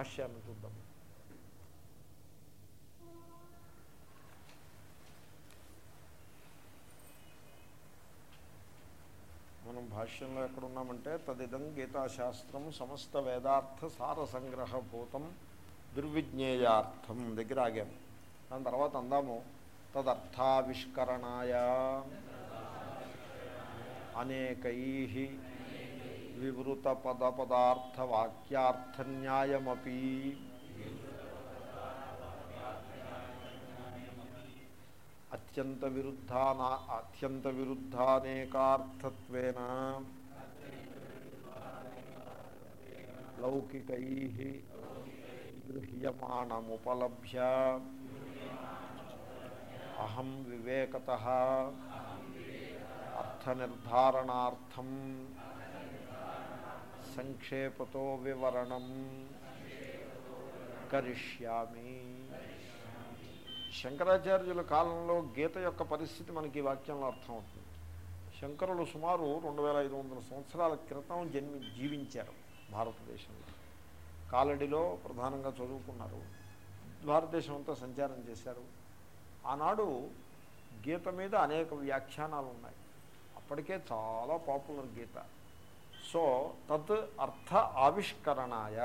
భాష్యాన్ని చూద్దాం. మనం భాష్యంలో ఎక్కడున్నామంటే తదిదం గీతాశాస్త్రం సమస్త వేదార్థ సార సంగ్రహభూతం దుర్విజ్ఞేయార్థం దగ్గర ఆగాము దాని తర్వాత అందాము తదర్థావిష్కరణాయ అనేకై వివృత పద పదార్థ వాక్యార్థన్యాయమపి అత్యంత విరుద్ధాన అత్యంత విరుద్ధానేకార్థత్వేన లౌకికై గృహ్యమాణముపలభ్య అహం వివేకత అర్థనిర్ధారణార్థం సంక్షేపతో వివరణం కరిష్యామి. శంకరాచార్యుల కాలంలో గీత యొక్క పరిస్థితి మనకి ఈ వాక్యంలో అర్థమవుతుంది. శంకరులు సుమారు రెండు వేల ఐదు వందల సంవత్సరాల క్రితం జన్మి జీవించారు భారతదేశంలో. కాలడిలో ప్రధానంగా చదువుకున్నారు. భారతదేశం అంతా సంచారం చేశారు. ఆనాడు గీత మీద అనేక వ్యాఖ్యానాలు ఉన్నాయి అప్పటికే చాలా పాపులర్ గీత. సో తత్ అర్థ ఆవిష్కరణాయ.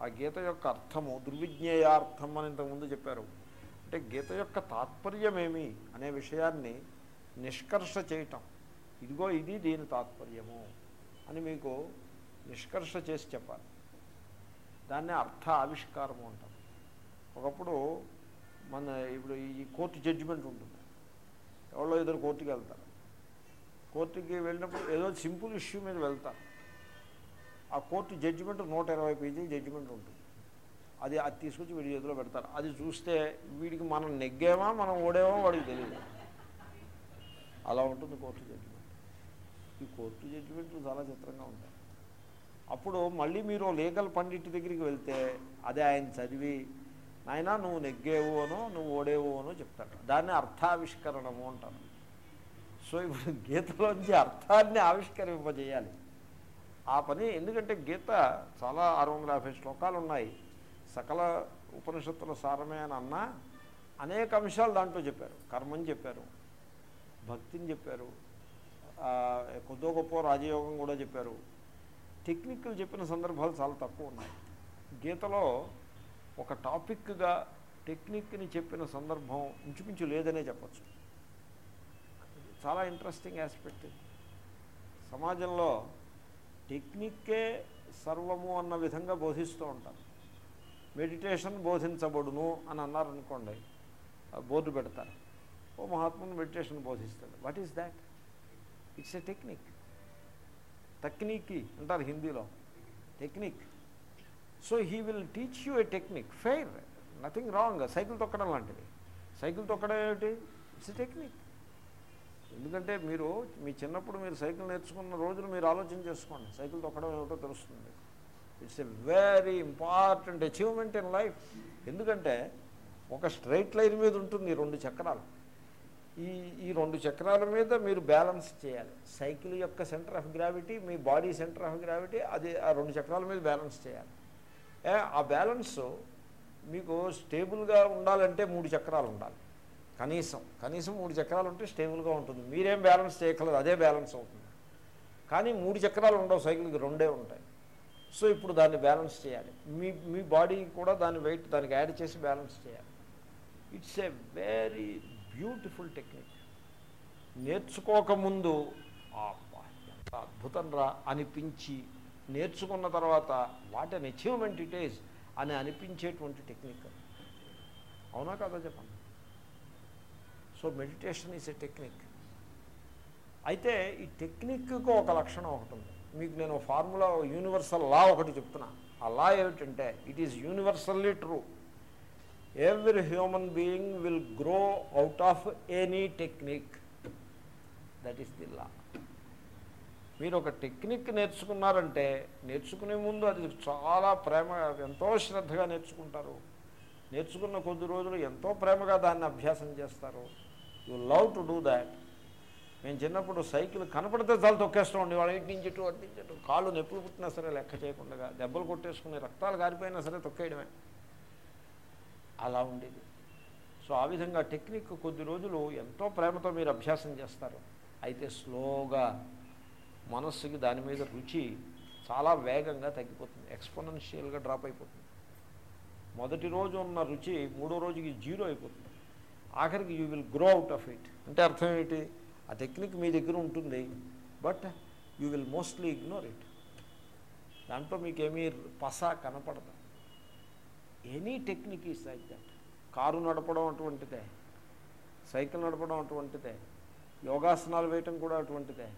ఆ గీత యొక్క అర్థము దుర్విజ్ఞేయార్థం అని ఇంతకుముందు చెప్పారు. అంటే గీత యొక్క తాత్పర్యమేమి అనే విషయాన్ని నిష్కర్ష చేయటం. ఇదిగో ఇది దీని తాత్పర్యము అని మీకు నిష్కర్ష చేసి చెప్పాలి. దాన్నే అర్థ ఆవిష్కారము అంటాం ఒకప్పుడు మన ఇప్పుడు ఈ కోర్టు జడ్జిమెంట్ ఉంటుంది. ఎవరో ఇద్దరు కోర్టుకి వెళ్తారు. కోర్టుకి వెళ్ళినప్పుడు ఏదో సింపుల్ ఇష్యూ మీద వెళ్తారు ఆ కోర్టు జడ్జిమెంట్ నూట ఇరవై పేజీలు జడ్జిమెంట్ ఉంటుంది. అది అది తీసుకొచ్చి వీడి చేతిలో పెడతారు. అది చూస్తే వీడికి మనం నెగ్గామా మనం ఓడేమో వాడికి తెలియదు అలా ఉంటుంది కోర్టు జడ్జిమెంట్. ఈ కోర్టు జడ్జిమెంట్లు చాలా చిత్రంగా ఉంటాయి. అప్పుడు మళ్ళీ మీరు లీగల్ పండిట్ దగ్గరికి వెళ్తే అదే ఆయన చదివి నాయనా నువ్వు నెగ్గేవు అనో నువ్వు ఓడేవు అనో చెప్తాడు దాన్ని అర్థావిష్కరణము అంటారు. సో ఇప్పుడు గీతలోంచి అర్థాన్ని ఆవిష్కరింపజేయాలి. ఆ పని ఎందుకంటే గీత చాలా ఆరు వందల యాభై శ్లోకాలు ఉన్నాయి సకల ఉపనిషత్తుల సారమే అని అన్నా అనేక అంశాలు దాంట్లో చెప్పారు. కర్మని చెప్పారు. భక్తిని చెప్పారు. కొద్దో గొప్ప రాజయోగం కూడా చెప్పారు. టెక్నిక్లు చెప్పిన సందర్భాలు చాలా తక్కువ ఉన్నాయి. గీతలో ఒక టాపిక్గా టెక్నిక్ని చెప్పిన సందర్భం ఇంచుమించు లేదనే చెప్పచ్చు. చాలా ఇంట్రెస్టింగ్ ఆస్పెక్ట్ సమాజంలో టెక్నిక్కే సర్వము అన్న విధంగా బోధిస్తూ ఉంటారు. మెడిటేషన్ బోధించబడును అని అన్నారనుకోండి ఆ బోర్డు పెడతారు. ఓ మహాత్ముని meditation బోధిస్తాడు. What is that it's a technique టెక్నికీ అంటారు హిందీలో. Technique so he will teach you a technique fair nothing wrong cycle తొక్కడం లాంటిది. సైకిల్ తొక్కడం ఏమిటి? ఇట్స్ ఎ టెక్నిక్ ఎందుకంటే మీరు మీ చిన్నప్పుడు మీరు సైకిల్ నేర్చుకున్న రోజులు మీరు ఆలోచన చేసుకోండి. సైకిల్ తొక్కడం ఏమిటో తెలుస్తుంది it's a very important achievement in life ఎందుకంటే ఒక స్ట్రైట్ లైన్ మీద ఉంటుంది రెండు చక్రాలు. ఈ ఈ రెండు చక్రాల మీద మీరు బ్యాలెన్స్ చేయాలి. సైకిల్ యొక్క సెంటర్ ఆఫ్ గ్రావిటీ మీ బాడీ సెంటర్ ఆఫ్ గ్రావిటీ అది ఆ రెండు చక్రాల మీద బ్యాలెన్స్ చేయాలి. ఆ బ్యాలెన్స్ మీకు స్టేబుల్గా ఉండాలంటే మూడు చక్రాలు ఉండాలి. కనీసం కనీసం మూడు చక్రాలు ఉంటే స్టేబుల్గా ఉంటుంది. మీరేం బ్యాలెన్స్ చేయగలరు అదే బ్యాలెన్స్ అవుతుంది. కానీ మూడు చక్రాలు ఉండవు సైకిల్కి రెండే ఉంటాయి. సో ఇప్పుడు దాన్ని బ్యాలెన్స్ చేయాలి. మీ మీ బాడీ కూడా దాని వెయిట్ దానికి యాడ్ చేసి బ్యాలెన్స్ చేయాలి. It's a very beautiful technique నేర్చుకోకముందు ఎంత అద్భుతం రా అనిపించి నేర్చుకున్న తర్వాత what an achievement it is అని అనిపించేటువంటి టెక్నిక్. అవునా కదా చెప్పండి? So meditation is a technique అయితే ఈ టెక్నిక్కు ఒక లక్షణం ఒకటి ఉంది. మీకు నేను ఫార్ములా యూనివర్సల్ లా ఒకటి చెప్తున్నా. ఆ లా ఏమిటంటే it is universally true every human being will grow out of any technique that is the law మీరు ఒక టెక్నిక్ నేర్చుకున్నారంటే నేర్చుకునే ముందు అది చాలా ప్రేమ ఎంతో శ్రద్ధగా నేర్చుకుంటారు. నేర్చుకున్న కొద్ది రోజులు ఎంతో ప్రేమగా దాన్ని అభ్యాసం చేస్తారు. You love to do that మేము చిన్నప్పుడు సైకిల్ కనపడితే చాలా తొక్కేస్తూ ఉండే వాళ్ళు ఇంటి నుంచి ఇటు అటు నుంచి ఇటు కాళ్ళు నొప్పులు పుట్టినా సరే లెక్క చేయకుండా దెబ్బలు కొట్టేసుకుని రక్తాలు కారిపోయినా సరే తొక్కేయడమే. అలా ఉండేది. సో ఆ విధంగా టెక్నిక్ కొద్ది రోజులు ఎంతో ప్రేమతో మీరు అభ్యాసం చేస్తారు. అయితే స్లోగా మనస్సుకి దాని మీద రుచి చాలా వేగంగా తగ్గిపోతుంది. ఎక్స్పోనెన్షియల్గా డ్రాప్ అయిపోతుంది. మొదటి రోజు ఉన్న రుచి మూడో రోజుకి జీరో అయిపోతుంది. ఆఖరికి you will grow out of it అంటే అర్థం ఏంటి ఆ టెక్నిక్ మీ దగ్గర ఉంటుంది but you will mostly ignore it దాంట్లో మీకేమీ పస కనపడదు. Any technique is like that car నడపడం అటువంటిదే సైకిల్ నడపడం అటువంటిదే యోగాసనాలు వేయటం కూడా అటువంటిదే.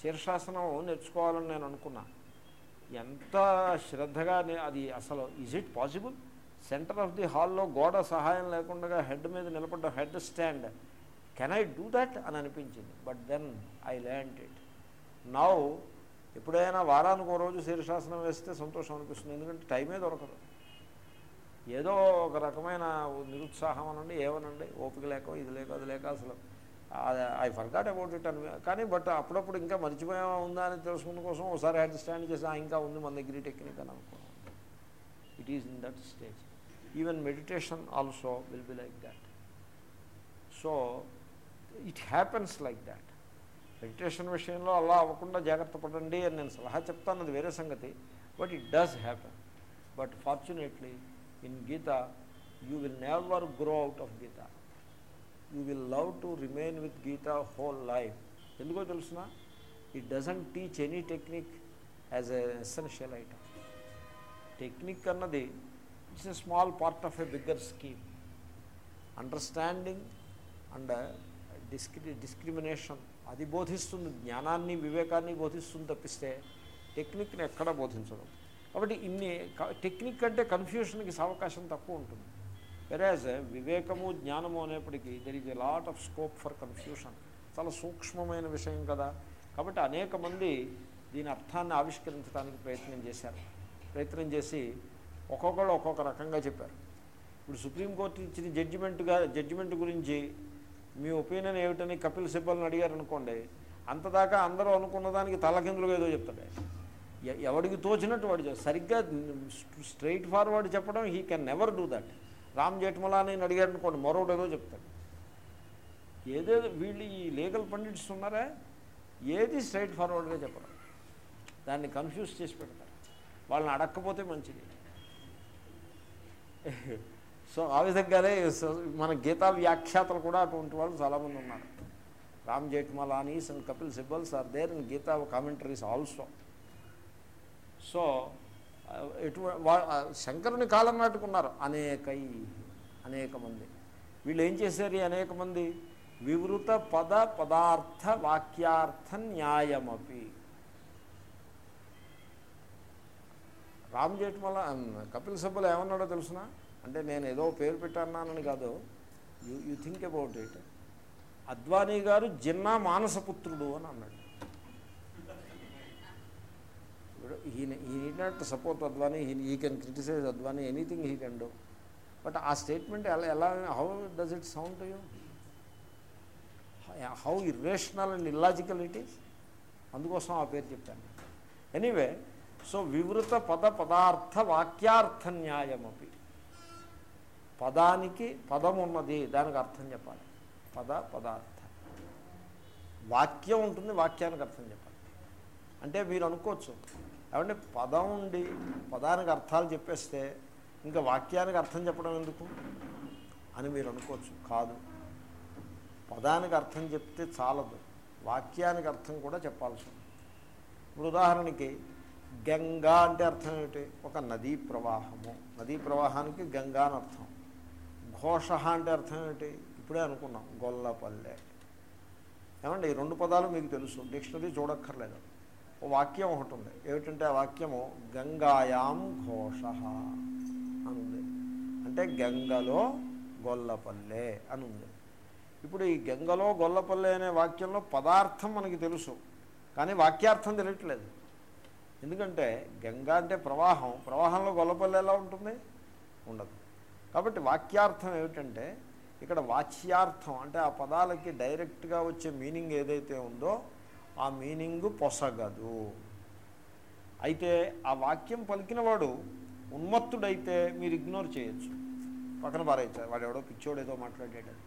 శీర్షాసనం నేర్చుకోవాలని నేను అనుకున్నా. ఎంత శ్రద్ధగా అది అసలు is it possible centre of the హాల్లో గోడ సహాయం లేకుండా హెడ్ మీద నిలబడ్డ head stand. Can I do that? అని అనిపించింది. But then I land it. Now ఎప్పుడైనా వారానికి ఒక రోజు శీర్షాసనం వేస్తే సంతోషం అనిపిస్తుంది. ఎందుకంటే టైమే దొరకదు. ఏదో ఒక రకమైన నిరుత్సాహం అనండి ఏమనండి? ఓపిక లేక ఇది లేక అది లేక అసలు. ఐ ఫర్గాట్ అబౌట్ ఇట్ అని కానీ బట్ అప్పుడప్పుడు ఇంకా మర్చిపోయామా ఉందా అని తెలుసుకున్న కోసం ఒకసారి హెడ్ స్టాండ్ చేసి "ఆ, ఇంకా ఉంది మన దగ్గర ఈ టెక్నిక్ అని అనుకున్నాం it is in that stage even meditation also will be like that so it happens like that meditation విషయంలో అలా అవ్వకుండా జాగ్రత్త పడండి అని నేను సలహా చెప్తాను అది వేరే సంగతి. But it does happen but fortunately in Gita you will never grow out of Gita you will love to remain with Gita whole life ఎందుకో తెలుసిన? It doesn't teach any technique as a essential item technique అన్నది it's a small part of a bigger scheme understanding and డిస్క్రి discrimination అది బోధిస్తుంది. జ్ఞానాన్ని వివేకాన్ని బోధిస్తుంది తప్పిస్తే టెక్నిక్ని ఎక్కడ బోధించడం. కాబట్టి ఇన్ని టెక్నిక్ అంటే కన్ఫ్యూషన్కి అవకాశం తక్కువ ఉంటుంది. వెరాజ్ uh, వివేకము జ్ఞానము అనేప్పటికీ there is a lot of scope for confusion చాలా సూక్ష్మమైన విషయం కదా. కాబట్టి అనేక మంది దీని అర్థాన్ని ఆవిష్కరించడానికి ప్రయత్నం చేశారు. ప్రయత్నం చేసి ఒక్కొక్కళ్ళు ఒక్కొక్క రకంగా చెప్పారు. ఇప్పుడు సుప్రీంకోర్టు ఇచ్చిన జడ్జిమెంట్గా జడ్జిమెంట్ గురించి మీ ఒపీనియన్ ఏమిటని కపిల్ సిబ్బల్ని అడిగారు అనుకోండి అంతదాకా అందరూ అనుకున్న దానికి తలకిందులుగా ఏదో చెప్తాడు. ఎ- ఎవడికి తోచినట్టు వాడు సరిగ్గా స్ట్రైట్ ఫార్వర్డ్ చెప్పడం he can never do that Ram Jethmalani అడిగారు అనుకోండి మరొకటి ఏదో చెప్తాడు. ఏదేదో వీళ్ళు ఈ లీగల్ పండిట్స్ ఉన్నారా? ఏది స్ట్రైట్ ఫార్వర్డ్గా చెప్పడం? దాన్ని కన్ఫ్యూజ్ చేసి పెడతారు. వాళ్ళని అడక్కపోతే మంచిది. సో ఆ విధంగానే మన గీతా వ్యాఖ్యాతలు కూడా అటువంటి వాళ్ళు చాలామంది ఉన్నారు. Ram Jethmalanis and Kapil Sibals are there in Gita commentaries also. So ఎటువంటి శంకరుని కాలం నాటుకున్నారు అనేకై అనేక మంది. వీళ్ళు ఏం చేశారు అనేక మంది? వివృత పద పదార్థ వాక్యార్థ న్యాయమపి. రామ్ జేఠ్మల కపిల్ సబ్బులు ఏమన్నాడో తెలుసిన? అంటే నేను ఏదో పేరు పెట్టన్నానని కాదు. You you think about it. Advani garu Jinnah మానసపుత్రుడు అని అన్నాడు. ఈ need not support Advani he can criticize Advani anything he can do. But ఆ స్టేట్మెంట్ ఎలా ఎలా how does it sound to you? How irrational and illogical it is? అందుకోసం ఆ పేరు చెప్పాను. ఎనీవే సో వివృత పద పదార్థ వాక్యార్థ న్యాయమపి పదానికి పదం ఉన్నది దానికి అర్థం చెప్పాలి. పద పదార్థ. వాక్యం ఉంటుంది వాక్యానికి అర్థం చెప్పాలి. అంటే మీరు అనుకోవచ్చు ఏమంటే పదం ఉండి పదానికి అర్థాలు చెప్పేస్తే ఇంకా వాక్యానికి అర్థం చెప్పడం ఎందుకు? అని మీరు అనుకోవచ్చు కాదు. పదానికి అర్థం చెప్తే చాలదు వాక్యానికి అర్థం కూడా చెప్పాల్సి ఉంది ఇప్పుడు ఉదాహరణకి గంగా అంటే అర్థం ఏమిటి? ఒక నదీ ప్రవాహము. నదీ ప్రవాహానికి గంగా అని అర్థం. ఘోష అంటే అర్థం ఏమిటి? ఇప్పుడే అనుకున్నాం గొల్లపల్లె. ఏమండి ఈ రెండు పదాలు మీకు తెలుసు డిక్షనరీ చూడక్కర్లేదు. ఓ వాక్యం ఒకటి ఉంది. ఏమిటంటే ఆ వాక్యము గంగాయాం ఘోష అని అంటే గంగలో గొల్లపల్లె అని ఉంది ఇప్పుడు ఈ గంగలో గొల్లపల్లె అనే వాక్యంలో పదార్థం మనకి తెలుసు కానీ వాక్యార్థం తెలియట్లేదు. ఎందుకంటే గంగా అంటే ప్రవాహం ప్రవాహంలో గొల్లపల్లి ఎలా ఉంటుంది? ఉండదు. కాబట్టి వాక్యార్థం ఏమిటంటే ఇక్కడ వాచ్యార్థం అంటే ఆ పదాలకి డైరెక్ట్గా వచ్చే మీనింగ్ ఏదైతే ఉందో ఆ మీనింగ్ పొసగదు. అయితే ఆ వాక్యం పలికినవాడు ఉన్మత్తుడైతే మీరు ఇగ్నోర్ చేయొచ్చు. పక్కన పారేయచ్చు? వాడు ఎవడో పిచ్చోడేదో మాట్లాడేటది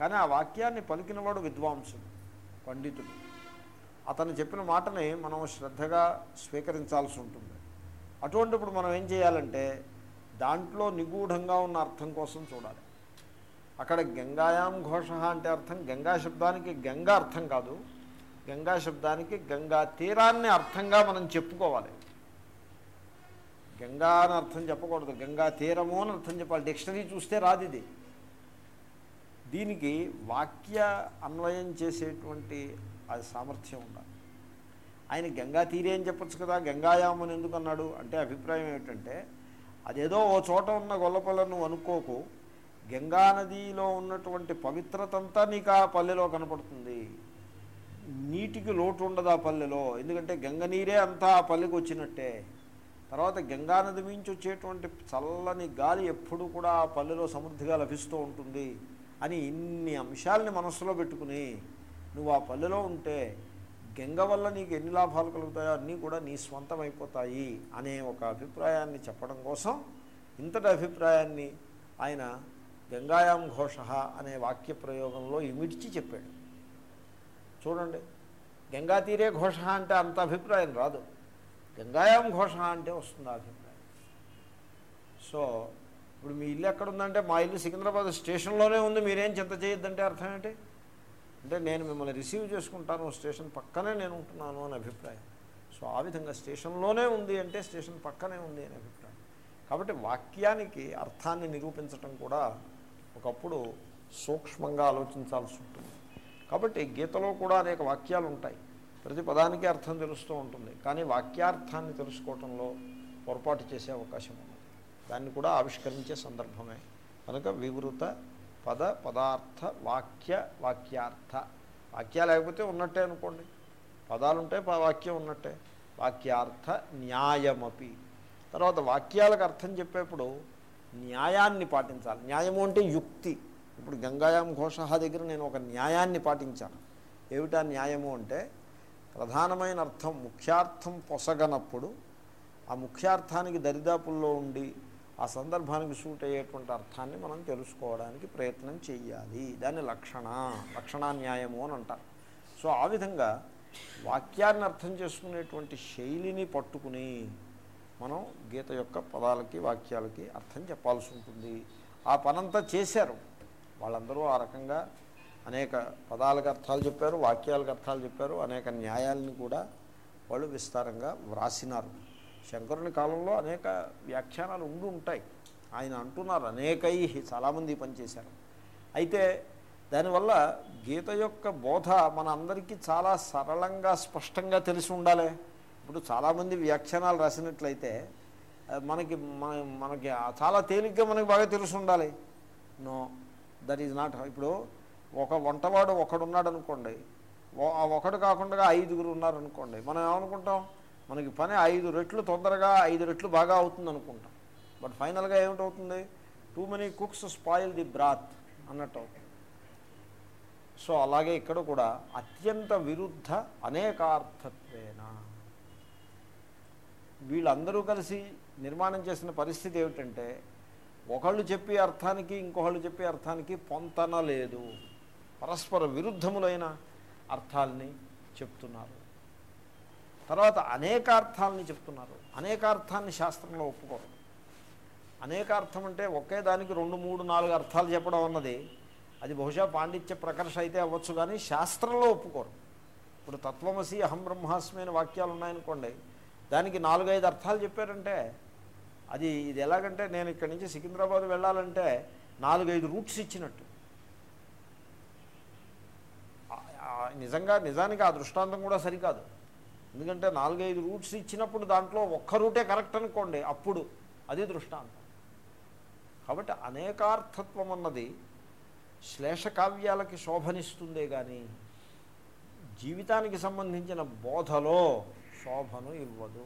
కానీ ఆ వాక్యాన్ని పలికినవాడు విద్వాంసుడు పండితుడు. అతను చెప్పిన మాటని మనం శ్రద్ధగా స్వీకరించాల్సి ఉంటుంది. అటువంటిప్పుడు మనం ఏం చేయాలంటే దాంట్లో నిగూఢంగా ఉన్న అర్థం కోసం చూడాలి. అక్కడ గంగాయాం ఘోష అంటే అర్థం గంగా శబ్దానికి గంగా అర్థం కాదు. గంగా శబ్దానికి గంగా తీరాన్ని అర్థంగా మనం చెప్పుకోవాలి. గంగా అని అర్థం చెప్పకూడదు. గంగా తీరము అని అర్థం చెప్పాలి. డిక్షనరీ చూస్తే రాదు ఇది. దీనికి వాక్య అన్వయం చేసేటువంటి అది సామర్థ్యం ఉండాలి. ఆయన గంగా తీరే అని చెప్పచ్చు కదా గంగాయామని ఎందుకు అన్నాడు? అంటే అభిప్రాయం ఏమిటంటే అదేదో ఓ చోట ఉన్న గొల్లపల్లను అనుకోకు గంగా నదిలో ఉన్నటువంటి పవిత్రతంతా నీకు ఆ పల్లెలో కనపడుతుంది. నీటికి లోటు ఉండదు ఆ పల్లెలో. ఎందుకంటే గంగ నీరే అంతా ఆ పల్లెకి వచ్చినట్టే. తర్వాత గంగా నది మించి వచ్చేటువంటి చల్లని గాలి ఎప్పుడు కూడా ఆ పల్లెలో సమృద్ధిగా లభిస్తూ ఉంటుంది అని ఇన్ని అంశాలని మనస్సులో పెట్టుకుని నువ్వు ఆ పల్లెలో ఉంటే గంగ వల్ల నీకు ఎన్ని లాభాలు కలుగుతాయో అన్నీ కూడా నీ స్వంతం అయిపోతాయి అనే ఒక అభిప్రాయాన్ని చెప్పడం కోసం ఇంతటి అభిప్రాయాన్ని ఆయన గంగాయాం ఘోష అనే వాక్య ప్రయోగంలో ఇమిడ్చి చెప్పాడు. చూడండి గంగా తీరే ఘోష అంటే అంత అభిప్రాయం రాదు. గంగాయాం ఘోష అంటే వస్తుంది ఆ అభిప్రాయం. సో ఇప్పుడు మీ ఇల్లు ఎక్కడుందంటే మా ఇల్లు సికింద్రాబాద్ స్టేషన్లోనే ఉంది మీరేం చింత చేయొద్దంటే అర్థం ఏంటి? అంటే నేను మిమ్మల్ని రిసీవ్ చేసుకుంటాను స్టేషన్ పక్కనే నేను ఉంటున్నాను అని అభిప్రాయం. సో ఆ విధంగా స్టేషన్లోనే ఉంది అంటే స్టేషన్ పక్కనే ఉంది అని అభిప్రాయం. కాబట్టి వాక్యానికి అర్థాన్ని నిరూపించటం కూడా ఒకప్పుడు సూక్ష్మంగా ఆలోచించాల్సి ఉంటుంది. కాబట్టి గీతలో కూడా అనేక వాక్యాలు ఉంటాయి. ప్రతి పదానికి అర్థం తెలుస్తూ ఉంటుంది. కానీ వాక్యార్థాన్ని తెలుసుకోవటంలో పొరపాటు చేసే అవకాశం ఉన్నది. దాన్ని కూడా ఆవిష్కరించే సందర్భమే. కనుక వివృత పద పదార్థ వాక్య వాక్యార్థ. వాక్య లేకపోతే ఉన్నట్టే అనుకోండి. పదాలుంటే వాక్యం ఉన్నట్టే. వాక్యార్థ న్యాయమపి. తర్వాత వాక్యాలకు అర్థం చెప్పేప్పుడు న్యాయాన్ని పాటించాలి. న్యాయము అంటే యుక్తి. ఇప్పుడు గంగాయాం ఘోష దగ్గర నేను ఒక న్యాయాన్ని పాటించాను. ఏమిటా న్యాయము అంటే ప్రధానమైన అర్థం ముఖ్యార్థం పొసగనప్పుడు ఆ ముఖ్యార్థానికి దరిదాపుల్లో ఉండి ఆ సందర్భానికి సూట్ అయ్యేటువంటి అర్థాన్ని మనం తెలుసుకోవడానికి ప్రయత్నం చేయాలి దాన్ని లక్షణ లక్షణా న్యాయము అని అంటారు. సో ఆ విధంగా వాక్యాన్ని అర్థం చేసుకునేటువంటి శైలిని పట్టుకుని మనం గీత యొక్క పదాలకి వాక్యాలకి అర్థం చెప్పాల్సి ఉంటుంది. ఆ పనంతా చేశారు. వాళ్ళందరూ ఆ రకంగా అనేక పదాలకు అర్థాలు చెప్పారు వాక్యాలకు అర్థాలు చెప్పారు అనేక న్యాయాలను కూడా వాళ్ళు విస్తారంగా వ్రాసినారు. శంకరుని కాలంలో అనేక వ్యాఖ్యానాలు ఉండి ఉంటాయి. ఆయన అంటున్నారు అనేకై చాలామంది పనిచేశారు. అయితే దానివల్ల గీత యొక్క బోధ మన అందరికీ చాలా సరళంగా స్పష్టంగా తెలిసి ఉండాలి. ఇప్పుడు చాలామంది వ్యాఖ్యానాలు రాసినట్లయితే మనకి మన- మనకి చాలా తేలిగ్గా మనకి బాగా తెలిసి ఉండాలి. నో దట్ ఈజ్ నాట్ ఇప్పుడు ఒక వంటవాడు ఒకడున్నాడు అనుకోండి ఒకడు కాకుండా ఐదుగురు ఉన్నారనుకోండి మనం ఏమనుకుంటాం? మనకి పని ఐదు రెట్లు తొందరగా ఐదు రెట్లు బాగా అవుతుంది అనుకుంటాం బట్ ఫైనల్గా ఏమిటవుతుంది? Too many cooks spoil the broth అన్నట్టు అవుతుంది సో అలాగే ఇక్కడ కూడా అత్యంత విరుద్ధ అనేకార్థత్వేన? వీళ్ళందరూ కలిసి నిర్మాణం చేసిన పరిస్థితి ఏమిటంటే ఒకళ్ళు చెప్పే అర్థానికి ఇంకొకళ్ళు చెప్పే అర్థానికి పొంతన లేదు. పరస్పర విరుద్ధములైన అర్థాలని చెప్తున్నారు. తర్వాత అనేకార్థాలని చెప్తున్నారు. అనేకార్థాన్ని శాస్త్రంలో ఒప్పుకోరు. అనేకార్థం అంటే ఒకే దానికి రెండు మూడు నాలుగు అర్థాలు చెప్పడం అన్నది అది బహుశా పాండిత్య ప్రకర్ష అయితే అవ్వచ్చు కానీ శాస్త్రంలో ఒప్పుకోరు. ఇప్పుడు తత్వమసి అహం బ్రహ్మాస్మి అనే వాక్యాలు ఉన్నాయనుకోండి దానికి నాలుగైదు అర్థాలు చెప్పారంటే అది ఇది ఎలాగంటే నేను ఇక్కడి నుంచి సికింద్రాబాద్ వెళ్ళాలంటే నాలుగైదు రూట్స్ ఇచ్చినట్టు. నిజంగా నిజానికి ఆ దృష్టాంతం కూడా సరికాదు. ఎందుకంటే నాలుగైదు రూట్స్ ఇచ్చినప్పుడు దాంట్లో ఒక్క రూటే కరెక్ట్ అనుకోండి అప్పుడు అది దృష్టాంతం. కాబట్టి అనేకార్థత్వం అన్నది శ్లేషకావ్యాలకి శోభనిస్తుందే కానీ జీవితానికి సంబంధించిన బోధలో శోభను ఇవ్వదు.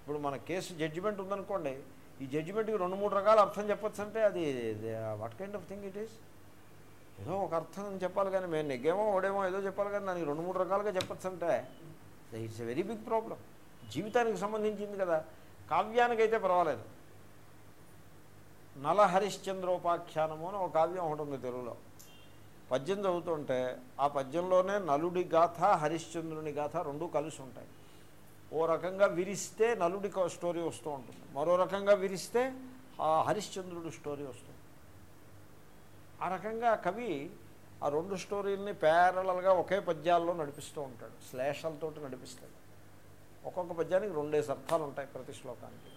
ఇప్పుడు మన కేసు జడ్జిమెంట్ ఉందనుకోండి ఈ జడ్జిమెంట్కి రెండు మూడు రకాల అర్థం చెప్పచ్చు అంటే అది what kind of thing it is ఏదో ఒక అర్థం చెప్పాలి కానీ మేము నెగ్గేమో ఓడేమో ఏదో చెప్పాలి కానీ దానికి రెండు మూడు రకాలుగా చెప్పచ్చు అంటే it's a very big problem జీవితానికి సంబంధించింది కదా. కావ్యానికైతే పర్వాలేదు. నల హరిశ్చంద్రోపాఖ్యానము అని ఒక కావ్యం ఒకటి ఉంది తెలుగులో. పద్యం చదువుతుంటే ఆ పద్యంలోనే నలుడి గాథ హరిశ్చంద్రుని గాథ రెండూ కలిసి ఉంటాయి. ఓ రకంగా విరిస్తే నలుడి స్టోరీ వస్తూ ఉంటుంది. మరో రకంగా విరిస్తే ఆ హరిశ్చంద్రుడి స్టోరీ వస్తుంది. ఆ రకంగా కవి ఆ రెండు స్టోరీల్ని ప్యారలల్గా ఒకే పద్యాల్లో నడిపిస్తూ ఉంటాడు. శ్లేషాలతో నడిపిస్తాడు. ఒక్కొక్క పద్యానికి రెండేసి అర్థాలు ఉంటాయి ప్రతి శ్లోకానికి.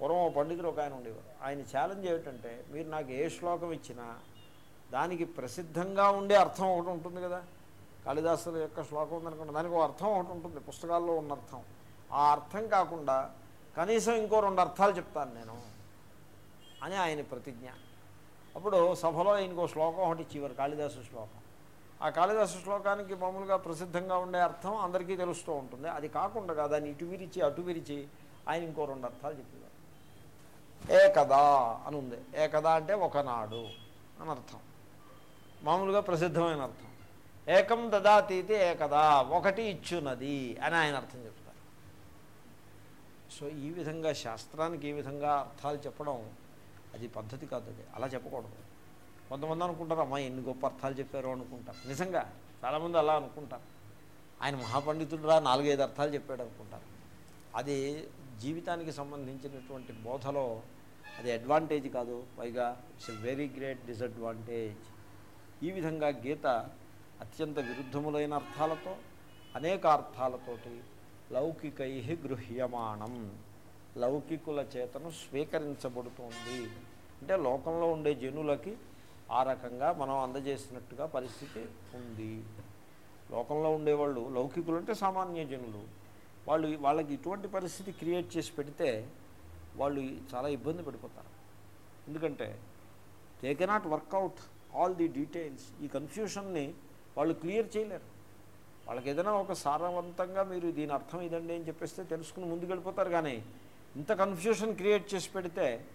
పూర్వం పండితులు ఒక ఆయన ఉండేవారు. ఆయన ఛాలెంజ్ ఏమిటంటే మీరు నాకు ఏ శ్లోకం ఇచ్చినా దానికి ప్రసిద్ధంగా ఉండే అర్థం ఒకటి ఉంటుంది కదా. కాళిదాసుల యొక్క శ్లోకం ఉందనుకుంటే దానికి ఒక అర్థం ఒకటి ఉంటుంది పుస్తకాల్లో ఉన్న అర్థం. ఆ అర్థం కాకుండా కనీసం ఇంకో రెండు అర్థాలు చెప్తాను నేను అని ఆయన ప్రతిజ్ఞ. అప్పుడు సభలో ఇంకో శ్లోకం ఒకటి ఇచ్చేవారు కాళిదాసు శ్లోకం. ఆ కాళిదాసు శ్లోకానికి మామూలుగా ప్రసిద్ధంగా ఉండే అర్థం అందరికీ తెలుస్తూ ఉంటుంది. అది కాకుండా దాన్ని ఇటు విరిచి అటు విరిచి ఆయన ఇంకో రెండు అర్థాలు చెప్పేవారు. ఏకదా అని ఉంది. ఏకదా అంటే ఒకనాడు అని అర్థం. మామూలుగా ప్రసిద్ధమైన అర్థం. ఏకం దదాతీతి ఏకదా ఒకటి ఇచ్చునది అని ఆయన అర్థం చెప్తారు. సో ఈ విధంగా శాస్త్రానికి ఈ విధంగా అర్థాలు చెప్పడం అది పద్ధతి కాదు అది. అలా చెప్పకూడదు. కొంతమంది అనుకుంటారు అమ్మా ఎన్ని గొప్ప అర్థాలు చెప్పారు అనుకుంటారు నిజంగా చాలామంది అలా అనుకుంటారు ఆయన మహాపండితుడురా నాలుగైదు అర్థాలు చెప్పాడు అనుకుంటారు అది జీవితానికి సంబంధించినటువంటి బోధలో అది అడ్వాంటేజ్ కాదు. పైగా it's a very great disadvantage. ఈ విధంగా గీత అత్యంత విరుద్ధములైన అర్థాలతో అనేక అర్థాలతోటి లౌకికై గృహ్యమాణం లౌకికుల చేతను స్వీకరించబడుతుంది. అంటే లోకంలో ఉండే జనులకి ఆ రకంగా మనం అందజేసినట్టుగా పరిస్థితి ఉంది. లోకంలో ఉండేవాళ్ళు లౌకికులు అంటే సామాన్య జనులు. వాళ్ళు వాళ్ళకి ఇటువంటి పరిస్థితి క్రియేట్ చేసి పెడితే వాళ్ళు చాలా ఇబ్బంది పడిపోతారు. ఎందుకంటే they cannot work out all the details ఈ కన్ఫ్యూషన్ని వాళ్ళు క్లియర్ చేయలేరు. వాళ్ళకి ఏదైనా ఒక సారవంతంగా మీరు దీని అర్థం ఇదండి అని చెప్పేస్తే తెలుసుకుని ముందుకు వెళ్ళిపోతారు కానీ ఇంత కన్ఫ్యూషన్ క్రియేట్ చేసి పెడితే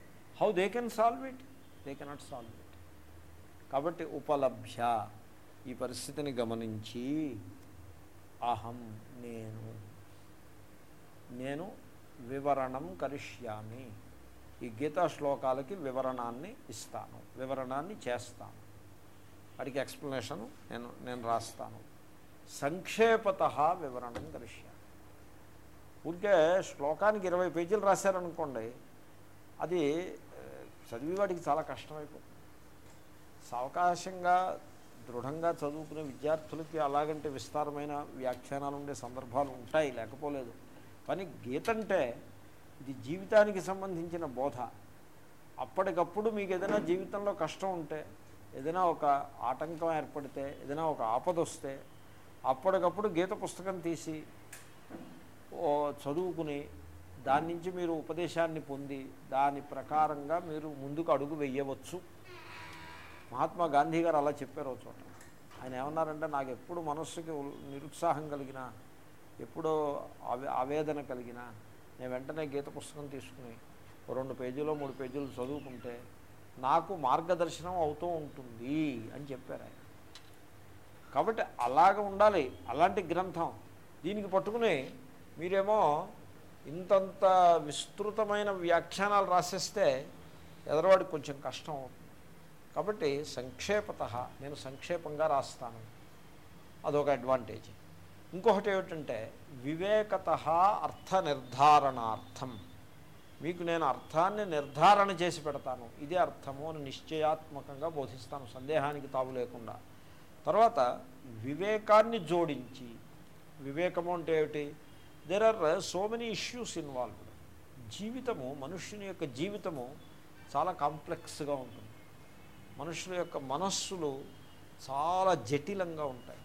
how they can solve it they cannot solve it కాబట్టి ఉపలభ్య. ఈ పరిస్థితిని గమనించి అహం నేను నేను వివరణం కరిష్యామి. ఈ గీతా శ్లోకాలకి వివరణాన్ని ఇస్తాను వివరణాన్ని చేస్తాను. వాటికి ఎక్స్ప్లెనేషన్ నేను నేను రాస్తాను. సంక్షేపత వివరణం కరిష్యామి. ఊరికే శ్లోకానికి ఇరవై పేజీలు రాశారనుకోండి అది చదివేవాడికి చాలా కష్టమైపోతుంది. సావకాశంగా దృఢంగా చదువుకునే విద్యార్థులకి అలాగంటే విస్తారమైన వ్యాఖ్యానాలు ఉండే సందర్భాలు ఉంటాయి లేకపోలేదు. కానీ గీత అంటే ఇది జీవితానికి సంబంధించిన బోధ. అప్పటికప్పుడు మీకు ఏదైనా జీవితంలో కష్టం ఉంటే ఏదైనా ఒక ఆటంకం ఏర్పడితే ఏదైనా ఒక ఆపద వస్తే అప్పటికప్పుడు గీత పుస్తకం తీసి చదువుకుని దాని నుంచి మీరు ఉపదేశాన్ని పొంది దాని ప్రకారంగా మీరు ముందుకు అడుగు వేయవచ్చు. మహాత్మా గాంధీ గారు అలా చెప్పారు ఒక చోట. ఆయన ఏమన్నారంటే నాకు ఎప్పుడు మనస్సుకి నిరుత్సాహం కలిగినా ఎప్పుడో ఆవేదన కలిగినా నేను వెంటనే గీత పుస్తకం తీసుకుని రెండు పేజీలో మూడు పేజీలు చదువుకుంటే నాకు మార్గదర్శనం అవుతూ ఉంటుంది అని చెప్పారు ఆయన. కాబట్టి అలాగ ఉండాలి. అలాంటి గ్రంథం దీనికి పట్టుకుని మీరేమో ఇంతంత విస్తృతమైన వ్యాఖ్యానాలు రాసేస్తే ఎదరవాడికి కొంచెం కష్టం అవుతుంది. కాబట్టి సంక్షేపత నేను సంక్షేపంగా రాస్తాను. అదొక అడ్వాంటేజ్ ఇంకొకటి ఏమిటంటే వివేకత అర్థ నిర్ధారణార్థం మీకు నేను అర్థాన్ని నిర్ధారణ చేసి పెడతాను. ఇదే అర్థము అని నిశ్చయాత్మకంగా బోధిస్తాను. సందేహానికి తావు లేకుండా. తర్వాత వివేకాన్ని జోడించి వివేకము అంటే ఏమిటి? There are so many issues involved జీవితము మనుష్యుని యొక్క జీవితము చాలా కాంప్లెక్స్గా ఉంటుంది. మనుషుల యొక్క మనస్సులు చాలా జటిలంగా ఉంటాయి.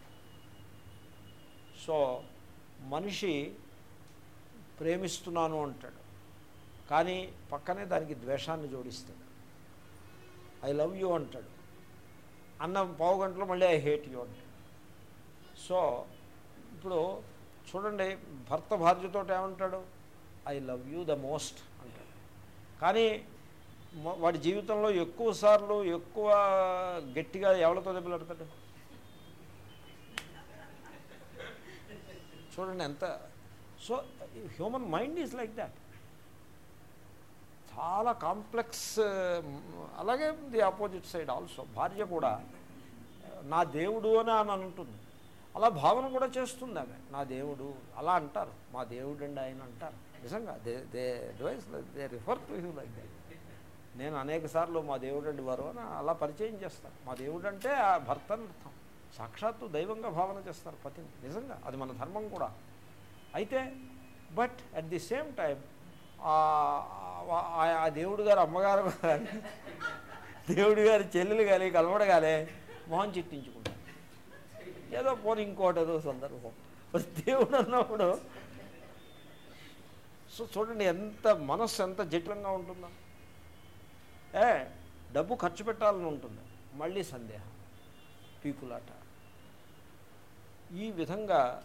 సో మనిషి ప్రేమిస్తున్నాను అంటాడు. కానీ పక్కనే దానికి ద్వేషాన్ని జోడిస్తాడు. ఐ లవ్ యూ అంటాడు. అన్న పావు గంటలో మళ్ళీ ఐ హేట్ యూ అంటాడు. సో ఇప్పుడు చూడండి భర్త భార్యతో ఏమంటాడు? I love you the most అంటాడు. కానీ వాడి జీవితంలో ఎక్కువ సార్లు ఎక్కువ గట్టిగా ఎవరితో దెబ్బలాడతాడు చూడండి ఎంత so human mind is like that. చాలా కాంప్లెక్స్ అలాగే ది ఆపోజిట్ సైడ్ ఆల్సో భార్య కూడా నా దేవుడు అని అని అంటుంది అలా భావన కూడా చేస్తుంది ఆమె. నా దేవుడు అలా అంటారు. మా దేవుడు అండి ఆయన అంటారు. నిజంగా they they advice they refer to you like that నేను అనేక సార్లు మా దేవుడు అండి వారు అని అలా పరిచయం చేస్తాను మా దేవుడు అంటే ఆ భర్త అర్థం సాక్షాత్తు దైవంగా భావన చేస్తారు పతిని. నిజంగా అది మన ధర్మం కూడా. అయితే but at the same time ఆ దేవుడు గారు అమ్మగారు దేవుడు గారు గారి చెల్లెలు కానీ కలవడగానే మొహం చిట్టించుకుంటారు. ఏదో పోనీ ఇంకోటి ఏదో సందర్భం. దేవుడు అన్నప్పుడు సో చూడండి ఎంత మనస్సు ఎంత జటిలంగా ఉంటుందో. ఏ డబ్బు ఖర్చు పెట్టాలని ఉంటుంది. మళ్ళీ సందేహం. పీకులాట. ఈ విధంగా